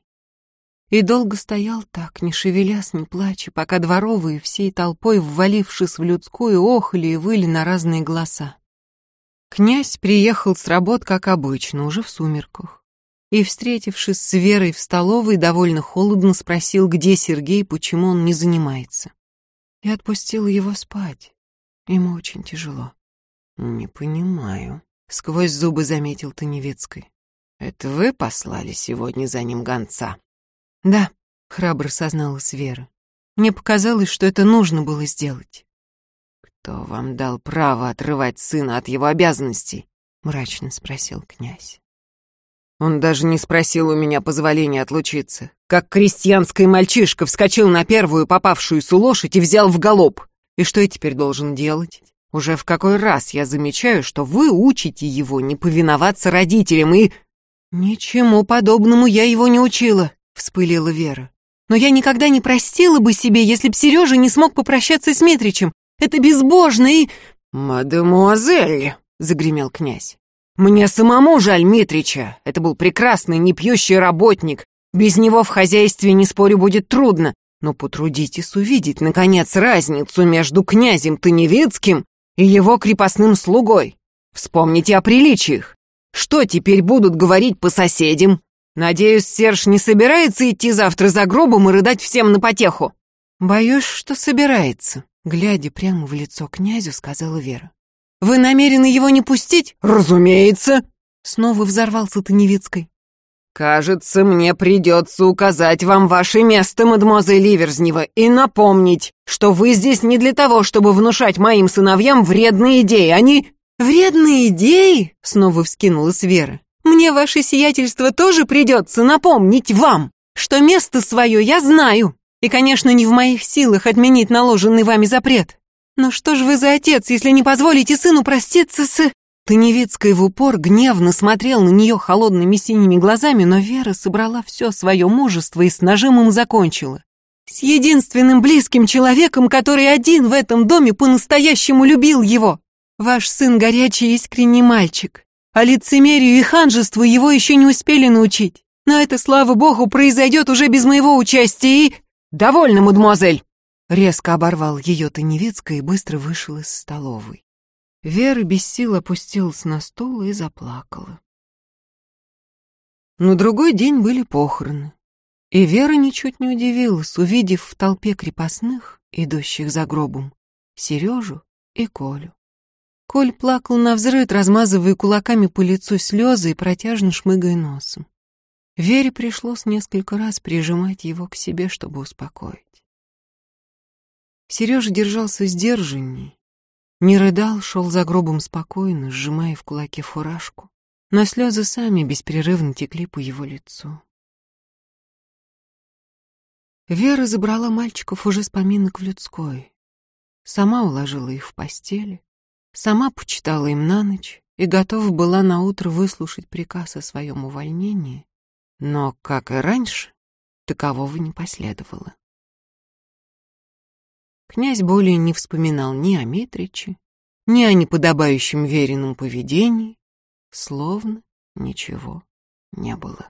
И долго стоял так, не шевелясь, не плача, пока дворовые всей толпой, ввалившись в людскую, охали и выли на разные голоса. Князь приехал с работ, как обычно, уже в сумерках. И, встретившись с Верой в столовой, довольно холодно спросил, где Сергей, почему он не занимается. Я отпустила его спать. Ему очень тяжело. Не понимаю, сквозь зубы заметил Таневецкой. Это вы послали сегодня за ним гонца? Да, храбро созналась Вера. Мне показалось, что это нужно было сделать. Кто вам дал право отрывать сына от его обязанностей? мрачно спросил князь. Он даже не спросил у меня позволения отлучиться. Как крестьянский мальчишка вскочил на первую попавшуюся лошадь и взял в галоп. И что я теперь должен делать? Уже в какой раз я замечаю, что вы учите его не повиноваться родителям и... Ничему подобному я его не учила, вспылила Вера. Но я никогда не простила бы себе, если б Сережа не смог попрощаться с Митричем. Это безбожно и... «Мадемуазель!» — загремел князь. Мне самому жаль Митрича. Это был прекрасный, непьющий работник. Без него в хозяйстве, не спорю, будет трудно. Но потрудитесь увидеть, наконец, разницу между князем Таневицким и его крепостным слугой. Вспомните о приличиях. Что теперь будут говорить по соседям? Надеюсь, Серж не собирается идти завтра за гробом и рыдать всем на потеху. Боюсь, что собирается, глядя прямо в лицо князю, сказала Вера. Вы намерены его не пустить? Разумеется. Снова взорвался Таневицкой. «Кажется, мне придется указать вам ваше место, мадемуазель Ливерзнева, и напомнить, что вы здесь не для того, чтобы внушать моим сыновьям вредные идеи. Они...» «Вредные идеи?» — снова вскинулась Вера. «Мне ваше сиятельство тоже придется напомнить вам, что место свое я знаю, и, конечно, не в моих силах отменить наложенный вами запрет. Но что ж вы за отец, если не позволите сыну проститься с...» Таневицкая в упор гневно смотрел на нее холодными синими глазами, но Вера собрала все свое мужество и с нажимом закончила. «С единственным близким человеком, который один в этом доме по-настоящему любил его. Ваш сын горячий искренний мальчик, а лицемерию и ханжеству его еще не успели научить. Но это, слава богу, произойдет уже без моего участия и...» «Довольно, мадемуазель!» Резко оборвал ее Таневицкая и быстро вышел из столовой. Вера без сил опустилась на стул и заплакала. На другой день были похороны, и Вера ничуть не удивилась, увидев в толпе крепостных, идущих за гробом, Сережу и Колю. Коль плакал на взрыд, размазывая кулаками по лицу слезы и протяжно шмыгая носом. Вере пришлось несколько раз прижимать его к себе, чтобы успокоить. Сережа держался сдержанней, не рыдал, шел за гробом спокойно, сжимая в кулаке фуражку. Но слезы сами беспрерывно текли по его лицу. Вера забрала мальчиков уже с поминок в людской. Сама уложила их в постели, сама почитала им на ночь и готова была наутро выслушать приказ о своем увольнении, но, как и раньше, такового не последовало. Князь более не вспоминал ни о Митриче, ни о неподобающем веренном поведении, словно ничего не было.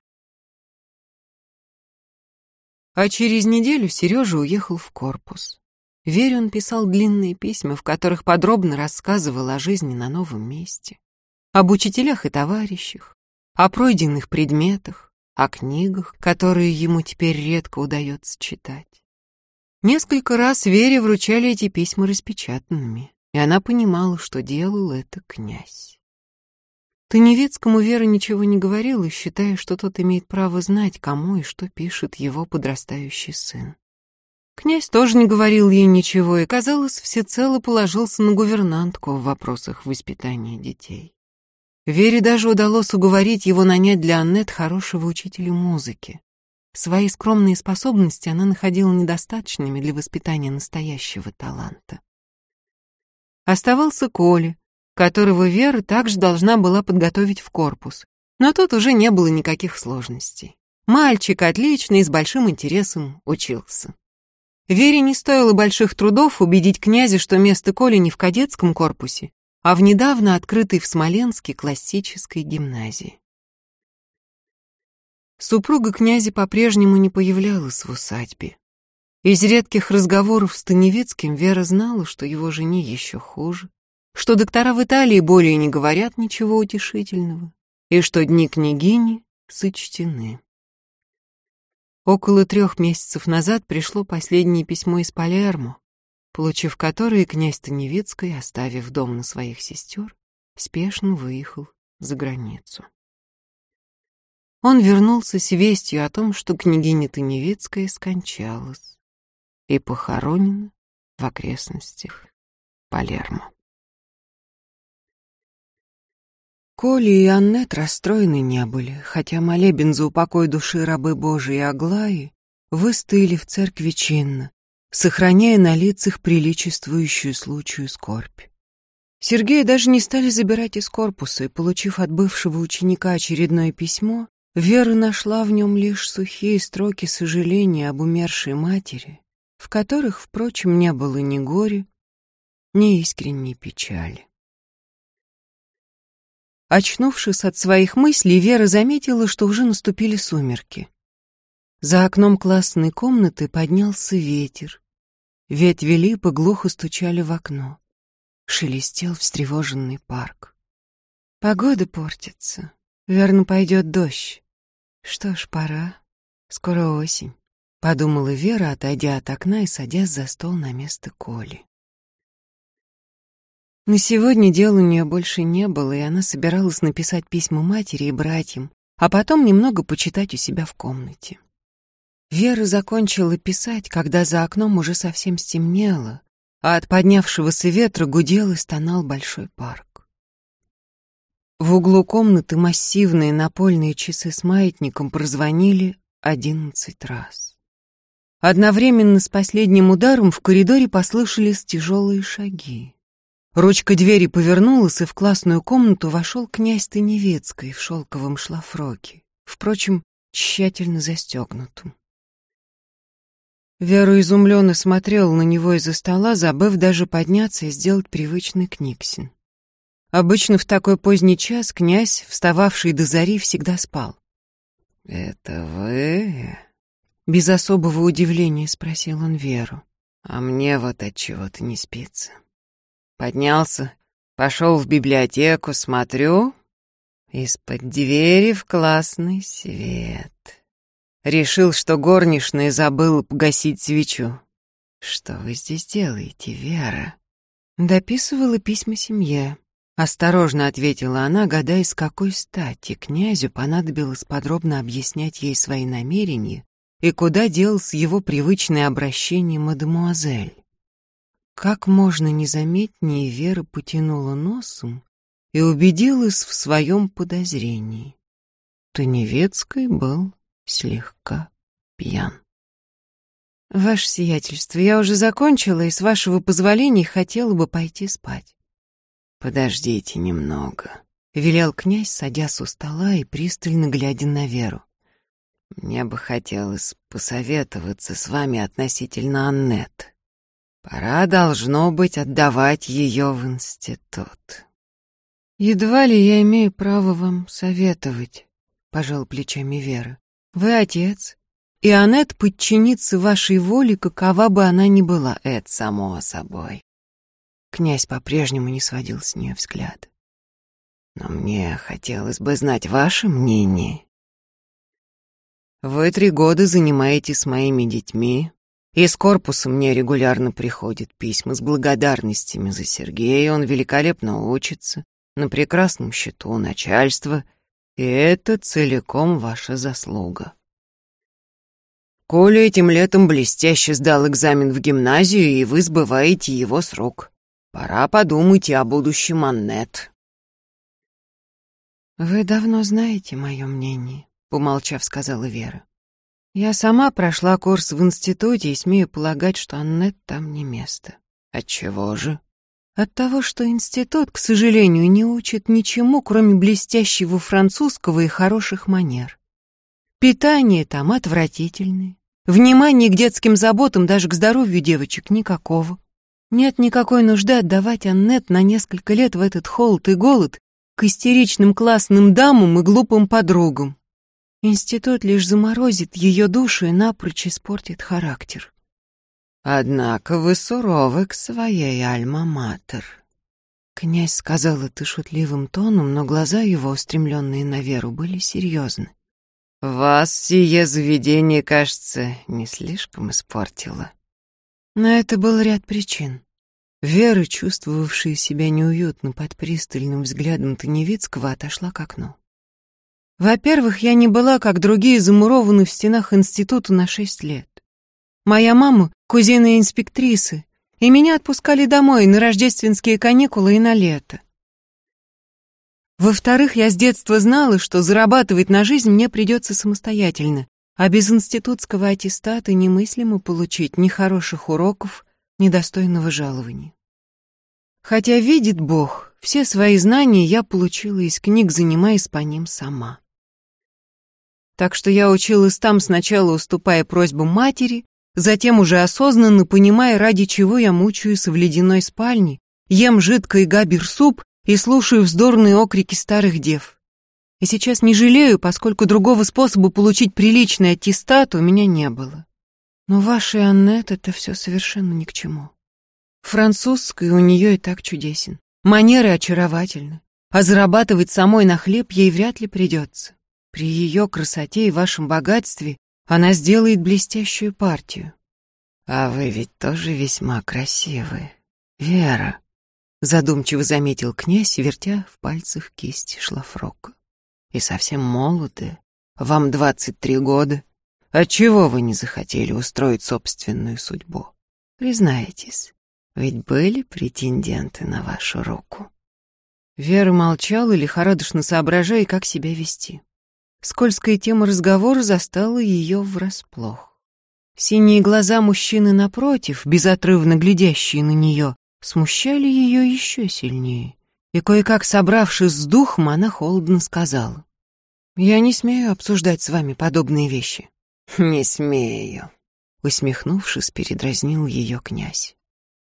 А через неделю Сережа уехал в корпус. Вере он писал длинные письма, в которых подробно рассказывал о жизни на новом месте, об учителях и товарищах, о пройденных предметах, о книгах, которые ему теперь редко удается читать. Несколько раз Вере вручали эти письма распечатанными, и она понимала, что делал это князь. Таневецкому Вера ничего не говорила, считая, что тот имеет право знать, кому и что пишет его подрастающий сын. Князь тоже не говорил ей ничего и, казалось, всецело положился на гувернантку в вопросах воспитания детей. Вере даже удалось уговорить его нанять для Аннет хорошего учителя музыки. Свои скромные способности она находила недостаточными для воспитания настоящего таланта. Оставался Коля, которого Вера также должна была подготовить в корпус, но тут уже не было никаких сложностей. Мальчик отлично и с большим интересом учился. Вере не стоило больших трудов убедить князя, что место Коли не в кадетском корпусе, а в недавно открытой в Смоленске классической гимназии. Супруга князя по-прежнему не появлялась в усадьбе. Из редких разговоров с Таневицким Вера знала, что его жене еще хуже, что доктора в Италии более не говорят ничего утешительного, и что дни княгини сочтены. Около трех месяцев назад пришло последнее письмо из Палермо, получив которое князь Таневицкий, оставив дом на своих сестер, спешно выехал за границу. Он вернулся с вестью о том, что княгиня Таневицкая скончалась и похоронена в окрестностях Палермо. Коля и Аннет расстроены не были, хотя молебен за упокой души рабы Божией Аглаи выстояли в церкви чинно, сохраняя на лицах приличествующую случаю скорбь. Сергея даже не стали забирать из корпуса, и, получив от бывшего ученика очередное письмо, Вера нашла в нем лишь сухие строки сожаления об умершей матери, в которых, впрочем, не было ни горя, ни искренней печали. Очнувшись от своих мыслей, Вера заметила, что уже наступили сумерки. За окном классной комнаты поднялся ветер. Ветви липы глухо стучали в окно. Шелестел встревоженный парк. Погода портится. Верно, пойдет дождь. Что ж, пора. Скоро осень. Подумала Вера, отойдя от окна и садясь за стол на место Коли. На сегодня дел у нее больше не было, и она собиралась написать письма матери и братьям, а потом немного почитать у себя в комнате. Вера закончила писать, когда за окном уже совсем стемнело, а от поднявшегося ветра гудел и стонал большой парк. В углу комнаты массивные напольные часы с маятником прозвонили одиннадцать раз. Одновременно с последним ударом в коридоре послышались тяжелые шаги. Ручка двери повернулась, и в классную комнату вошел князь Таневецкий в шелковом шлафроке, впрочем, тщательно застегнутым. Вера изумленно смотрела на него из-за стола, забыв даже подняться и сделать привычный книгсин. Обычно в такой поздний час князь, встававший до зари, всегда спал. «Это вы?» Без особого удивления спросил он Веру. «А мне вот от чего-то не спится. Поднялся, пошел в библиотеку, смотрю, из-под двери в классный свет». Решил, что горничная забыла погасить свечу. Что вы здесь делаете, Вера? Дописывала письма семье. Осторожно ответила она, гадая, с какой стати князю понадобилось подробно объяснять ей свои намерения и куда делось его привычное обращение мадемуазель. Как можно незаметнее Вера потянула носом и убедилась в своем подозрении. Таневецкий был слегка пьян. «Ваше сиятельство, я уже закончила и, с вашего позволения, хотела бы пойти спать». «Подождите немного», — велел князь, садясь у стола и пристально глядя на Веру. «Мне бы хотелось посоветоваться с вами относительно Аннет. Пора, должно быть, отдавать ее в институт». «Едва ли я имею право вам советовать», — пожал плечами Вера. Вы отец, и Аннет подчинится вашей воле, какова бы она ни была, это само собой. Князь по-прежнему не сводил с нее взгляд. Но мне хотелось бы знать ваше мнение. Вы три года занимаетесь моими детьми, из корпуса мне регулярно приходят письма с благодарностями за Сергея, он великолепно учится, на прекрасном счету у начальства — и это целиком ваша заслуга. Коля этим летом блестяще сдал экзамен в гимназию, и вы сбываете его срок. Пора подумать и о будущем Аннет. «Вы давно знаете мое мнение», — помолчав, сказала Вера. «Я сама прошла курс в институте и смею полагать, что Аннет там не место». «Отчего же?» От того, что институт, к сожалению, не учит ничему, кроме блестящего французского и хороших манер. Питание там отвратительное. Внимания к детским заботам, даже к здоровью девочек, никакого. Нет никакой нужды отдавать Аннет на несколько лет в этот холод и голод к истеричным классным дамам и глупым подругам. Институт лишь заморозит ее душу и напрочь испортит характер. Однако вы суровы к своей альма-матер. Князь сказал это шутливым тоном, но глаза его, устремленные на веру, были серьезны. Вас сие заведение, кажется, не слишком испортило. На это был ряд причин. Вера, чувствовавшая себя неуютно под пристальным взглядом Таневицкого, отошла к окну. Во-первых, я не была, как другие, замурованы в стенах института на шесть лет. Моя мама — кузина инспектрисы, и меня отпускали домой на рождественские каникулы и на лето. Во-вторых, я с детства знала, что зарабатывать на жизнь мне придется самостоятельно, а без институтского аттестата немыслимо получить ни хороших уроков, ни достойного жалования. Хотя, видит Бог, все свои знания я получила из книг, занимаясь по ним сама. Так что я училась там, сначала уступая просьбам матери, Затем уже осознанно понимая, ради чего я мучаюсь в ледяной спальне, ем жидкий габир-суп и слушаю вздорные окрики старых дев. И сейчас не жалею, поскольку другого способа получить приличный аттестат у меня не было. Но вашей Аннет это все совершенно ни к чему. Французский у нее и так чудесен. Манеры очаровательны. А зарабатывать самой на хлеб ей вряд ли придется. При ее красоте и вашем богатстве она сделает блестящую партию. А вы ведь тоже весьма красивы, Вера, задумчиво заметил князь, вертя в пальцах кисть шлафрока. И совсем молоды. Вам двадцать три года. Отчего вы не захотели устроить собственную судьбу? Признайтесь, ведь были претенденты на вашу руку. Вера молчала, лихорадочно соображая, как себя вести. Скользкая тема разговора застала ее врасплох. Синие глаза мужчины напротив, безотрывно глядящие на нее, смущали ее еще сильнее. И кое-как собравшись с духом, она холодно сказала. «Я не смею обсуждать с вами подобные вещи». «Не смею», — усмехнувшись, передразнил ее князь.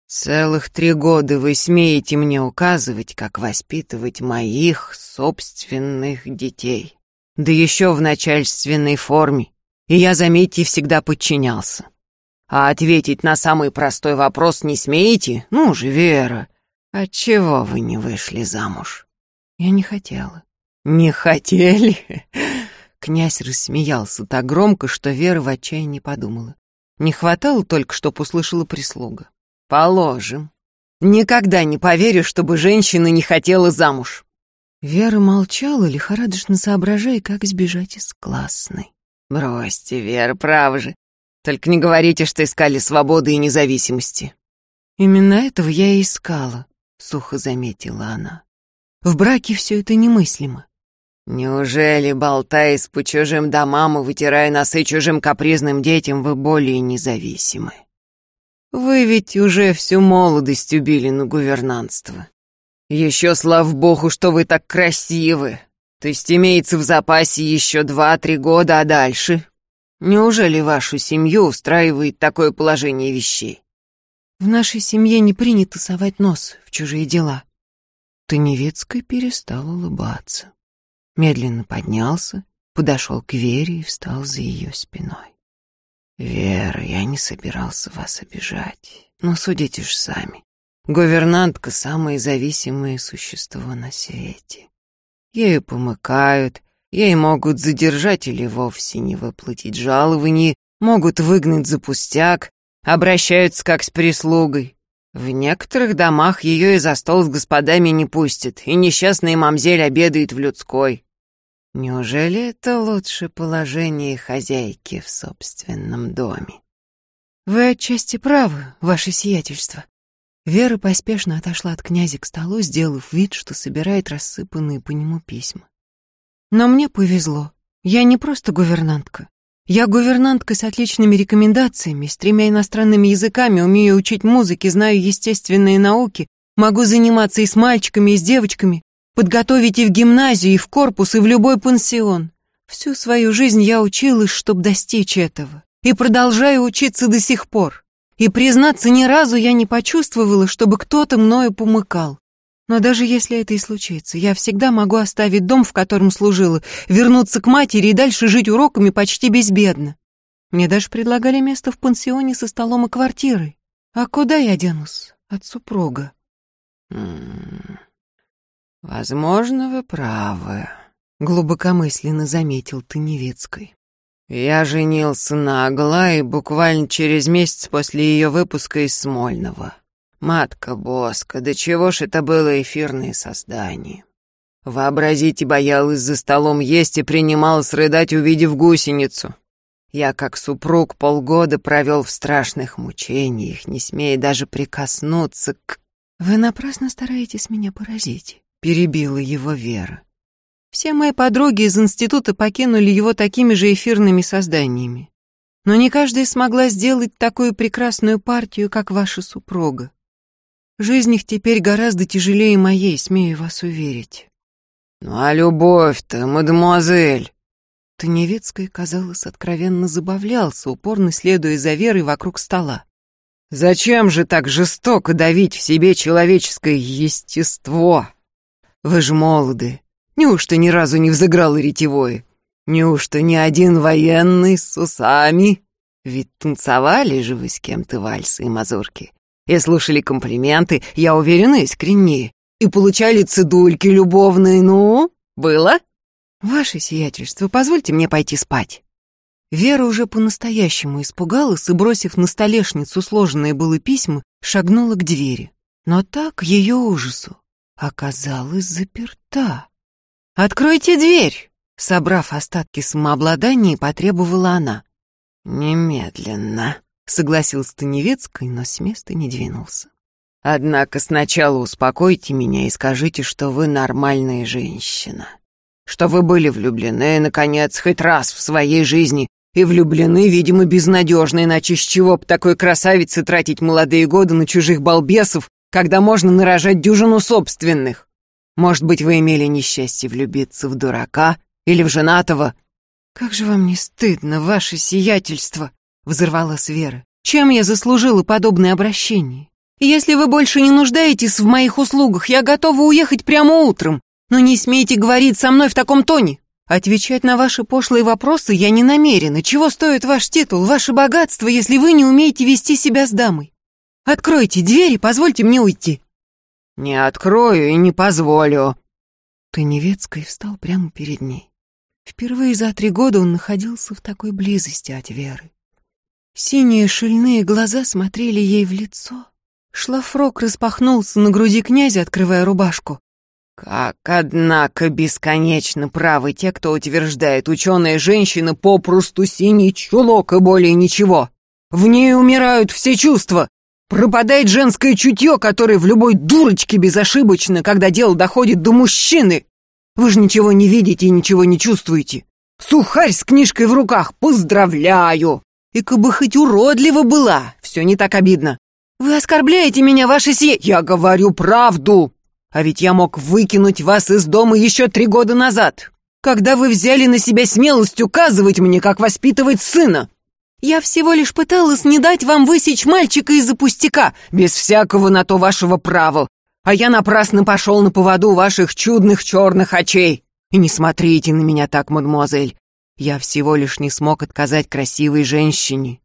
«Целых три года вы смеете мне указывать, как воспитывать моих собственных детей» да еще в начальственной форме, и я, заметьте, всегда подчинялся. А ответить на самый простой вопрос не смеете? Ну же, Вера, отчего вы не вышли замуж? Я не хотела. Не хотели? Князь рассмеялся так громко, что Вера в отчаянии подумала. Не хватало только, чтоб услышала прислуга. Положим. Никогда не поверю, чтобы женщина не хотела замуж. Вера молчала, лихорадочно соображая, как сбежать из классной. «Бросьте, Вера, право же. Только не говорите, что искали свободы и независимости». «Именно этого я и искала», — сухо заметила она. «В браке все это немыслимо». «Неужели, болтаясь по чужим домам и вытирая носы чужим капризным детям, вы более независимы? Вы ведь уже всю молодость убили на гувернантство. Еще, слава богу, что вы так красивы. То есть имеется в запасе еще два-три года, а дальше? Неужели вашу семью устраивает такое положение вещей? В нашей семье не принято совать нос в чужие дела. Таневецкий перестал улыбаться. Медленно поднялся, подошел к Вере и встал за ее спиной. «Вера, я не собирался вас обижать, но судите ж сами. Гувернантка — самое зависимое существо на свете. Ею помыкают, ей могут задержать или вовсе не выплатить жалование, могут выгнать за пустяк, обращаются как с прислугой. В некоторых домах ее и за стол с господами не пустят, и несчастная мамзель обедает в людской. Неужели это лучше положение хозяйки в собственном доме? Вы отчасти правы, ваше сиятельство. Вера поспешно отошла от князя к столу, сделав вид, что собирает рассыпанные по нему письма. Но мне повезло. Я не просто гувернантка. Я гувернантка с отличными рекомендациями, с тремя иностранными языками, умею учить музыке, знаю естественные науки, могу заниматься и с мальчиками, и с девочками, подготовить и в гимназию, и в корпус, и в любой пансион. Всю свою жизнь я училась, чтобы достичь этого, и продолжаю учиться до сих пор. И, признаться, ни разу я не почувствовала, чтобы кто-то мною помыкал. Но даже если это и случится, я всегда могу оставить дом, в котором служила, вернуться к матери и дальше жить уроками почти безбедно. Мне даже предлагали место в пансионе со столом и квартирой. А куда я денусь от супруга? Возможно, вы правы, глубокомысленно заметил Таневецкой. Я женился на Аглае буквально через месяц после ее выпуска из Смольного. Матка Боска, да чего ж это было эфирное создание. Вообразите, боялась за столом есть и принималась рыдать, увидев гусеницу. Я, как супруг, полгода провел в страшных мучениях, не смея даже прикоснуться к... «Вы напрасно стараетесь меня поразить», — перебила его Вера. Все мои подруги из института покинули его такими же эфирными созданиями. Но не каждая смогла сделать такую прекрасную партию, как ваша супруга. Жизнь их теперь гораздо тяжелее моей, смею вас уверить. Ну а любовь-то, мадемуазель? Таневецкая, казалось, откровенно забавлялся, упорно следуя за Верой вокруг стола. Зачем же так жестоко давить в себе человеческое естество? Вы же молоды, Неужто ни разу не взыграл ретевое? Неужто ни один военный с усами? Ведь танцевали же вы с кем-то вальсы и мазурки. И слушали комплименты, я уверена, искренние. И получали цедульки любовные, ну, было? Ваше сиятельство, позвольте мне пойти спать. Вера уже по-настоящему испугалась и, бросив на столешницу сложенные было письма, шагнула к двери. Но так, ее ужасу, оказалась заперта. «Откройте дверь!» Собрав остатки самообладания, потребовала она. «Немедленно», — согласился Таневецкий, но с места не двинулся. «Однако сначала успокойте меня и скажите, что вы нормальная женщина. Что вы были влюблены, наконец, хоть раз в своей жизни, и влюблены, видимо, безнадежно, иначе с чего б такой красавице тратить молодые годы на чужих балбесов, когда можно нарожать дюжину собственных? Может быть, вы имели несчастье влюбиться в дурака или в женатого?» «Как же вам не стыдно, ваше сиятельство!» — взорвалась Вера. «Чем я заслужила подобное обращение? Если вы больше не нуждаетесь в моих услугах, я готова уехать прямо утром, но не смейте говорить со мной в таком тоне. Отвечать на ваши пошлые вопросы я не намерена. Чего стоит ваш титул, ваше богатство, если вы не умеете вести себя с дамой? Откройте дверь и позвольте мне уйти». «Не открою и не позволю». Таневецкий встал прямо перед ней. Впервые за три года он находился в такой близости от Веры. Синие шильные глаза смотрели ей в лицо. Шлафрок распахнулся на груди князя, открывая рубашку. Как, однако, бесконечно правы те, кто утверждает, ученая женщина попросту синий чулок и более ничего. В ней умирают все чувства. Пропадает женское чутье, которое в любой дурочке безошибочно, когда дело доходит до мужчины. Вы же ничего не видите и ничего не чувствуете. Сухарь с книжкой в руках, поздравляю! И как бы хоть уродлива была, все не так обидно. Вы оскорбляете меня, ваше сие... Я говорю правду. А ведь я мог выкинуть вас из дома еще три года назад, когда вы взяли на себя смелость указывать мне, как воспитывать сына. Я всего лишь пыталась не дать вам высечь мальчика из-за пустяка, без всякого на то вашего права. А я напрасно пошел на поводу ваших чудных черных очей. И не смотрите на меня так, мадемуазель. Я всего лишь не смог отказать красивой женщине.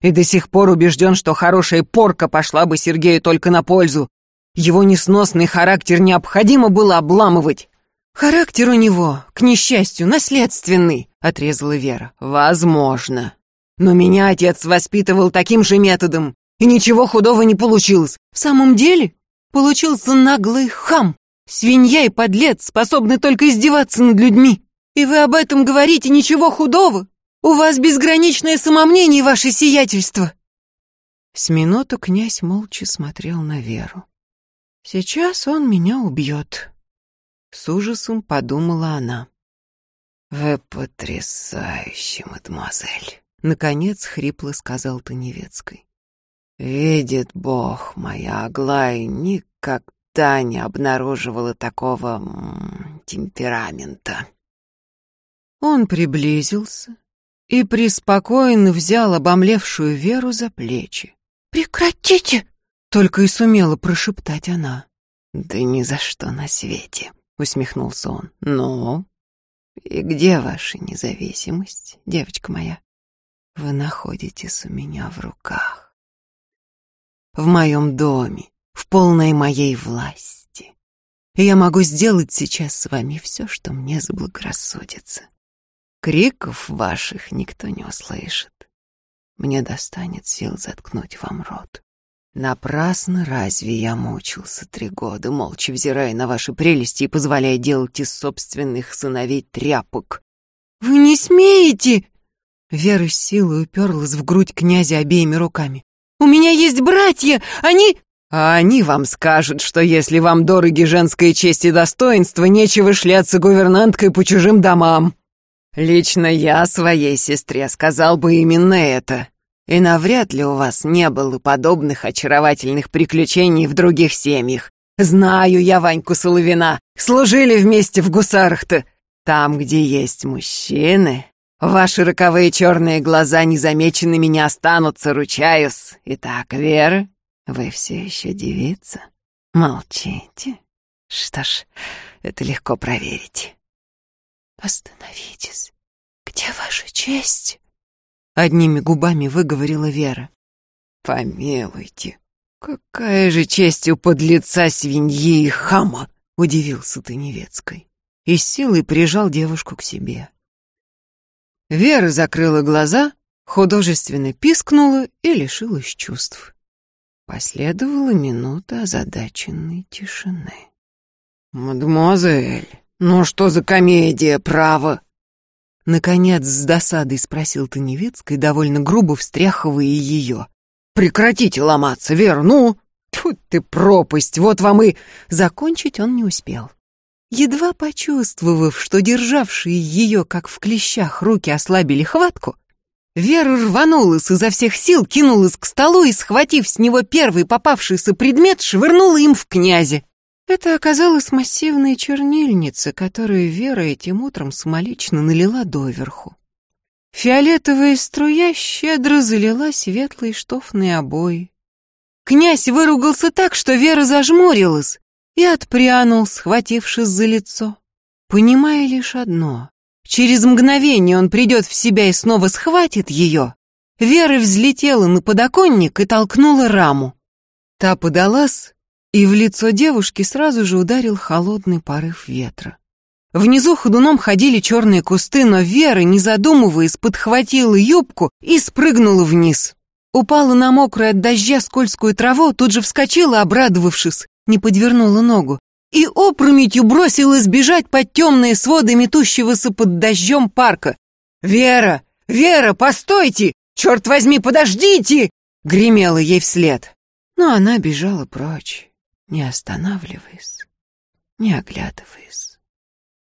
И до сих пор убежден, что хорошая порка пошла бы Сергею только на пользу, его несносный характер необходимо было обламывать. Характер у него, к несчастью, наследственный, отрезала Вера. Возможно. Но меня отец воспитывал таким же методом, и ничего худого не получилось. В самом деле, получился наглый хам, свинья и подлец, способный только издеваться над людьми. И вы об этом говорите ничего худого? У вас безграничное самомнение, ваше сиятельство. С минуту князь молча смотрел на Веру. Сейчас он меня убьет. С ужасом подумала она. Вы потрясающий, мадемуазель. Наконец хрипло сказал Таневецкий. Видит Бог, моя Аглая никогда не обнаруживала такого м -м, темперамента. Он приблизился и преспокойно взял обомлевшую Веру за плечи. «Прекратите!» Только и сумела прошептать она. «Да ни за что на свете», — усмехнулся он. «Ну, и где ваша независимость, девочка моя? Вы находитесь у меня в руках. В моем доме, в полной моей власти. И я могу сделать сейчас с вами все, что мне заблагорассудится. Криков ваших никто не услышит. Мне достанет сил заткнуть вам рот. Напрасно разве я мучился три года, молча взирая на ваши прелести и позволяя делать из собственных сыновей тряпок? Вы не смеете! Вера с силой уперлась в грудь князя обеими руками. У меня есть братья, они... А они вам скажут, что если вам дороги женская честь и достоинство, нечего шляться гувернанткой по чужим домам. Лично я своей сестре сказал бы именно это. И навряд ли у вас не было подобных очаровательных приключений в других семьях. Знаю я Ваньку Соловина. Служили вместе в гусарах-то. Там, где есть мужчины, ваши роковые черные глаза незамеченными не останутся, ручаюсь. Итак, Вера, вы все еще девица? Молчите. Что ж, это легко проверить. Остановитесь. Где ваша честь? Одними губами выговорила Вера. «Помилуйте, какая же честь у подлеца свиньи и хама!» — удивился ты Невецкой. И силой прижал девушку к себе. Вера закрыла глаза, художественно пискнула и лишилась чувств. Последовала минута озадаченной тишины. «Мадемуазель!» — «Ну что за комедия, право?» Наконец, с досадой спросил Таневицкий, довольно грубо встряхивая ее. «Прекратите ломаться, Вер, ну! Тьфу ты пропасть, вот вам и...» Закончить он не успел. Едва почувствовав, что державшие ее, как в клещах, руки ослабили хватку, Вера рванулась изо всех сил, кинулась к столу и, схватив с него первый попавшийся предмет, швырнула им в князе. Это оказалась массивная чернильница, которую Вера этим утром самолично налила доверху. Фиолетовая струя щедро залила светлые штофные обои. Князь выругался так, что Вера зажмурилась и отпрянул, схватившись за лицо, понимая лишь одно Через мгновение он придет в себя и снова схватит ее. Вера взлетела на подоконник и толкнула раму. Та подалась, и в лицо девушки сразу же ударил холодный порыв ветра. Внизу ходуном ходили черные кусты, но Вера, не задумываясь, подхватила юбку и спрыгнула вниз. Упала на мокрую от дождя скользкую траву, тут же вскочила, обрадовавшись, не подвернула ногу и опрометью бросилась бежать под темные своды метущегося под дождем парка. «Вера! Вера, постойте! Черт возьми, подождите!» — гремела ей вслед. Но она бежала прочь, не останавливаясь, не оглядываясь.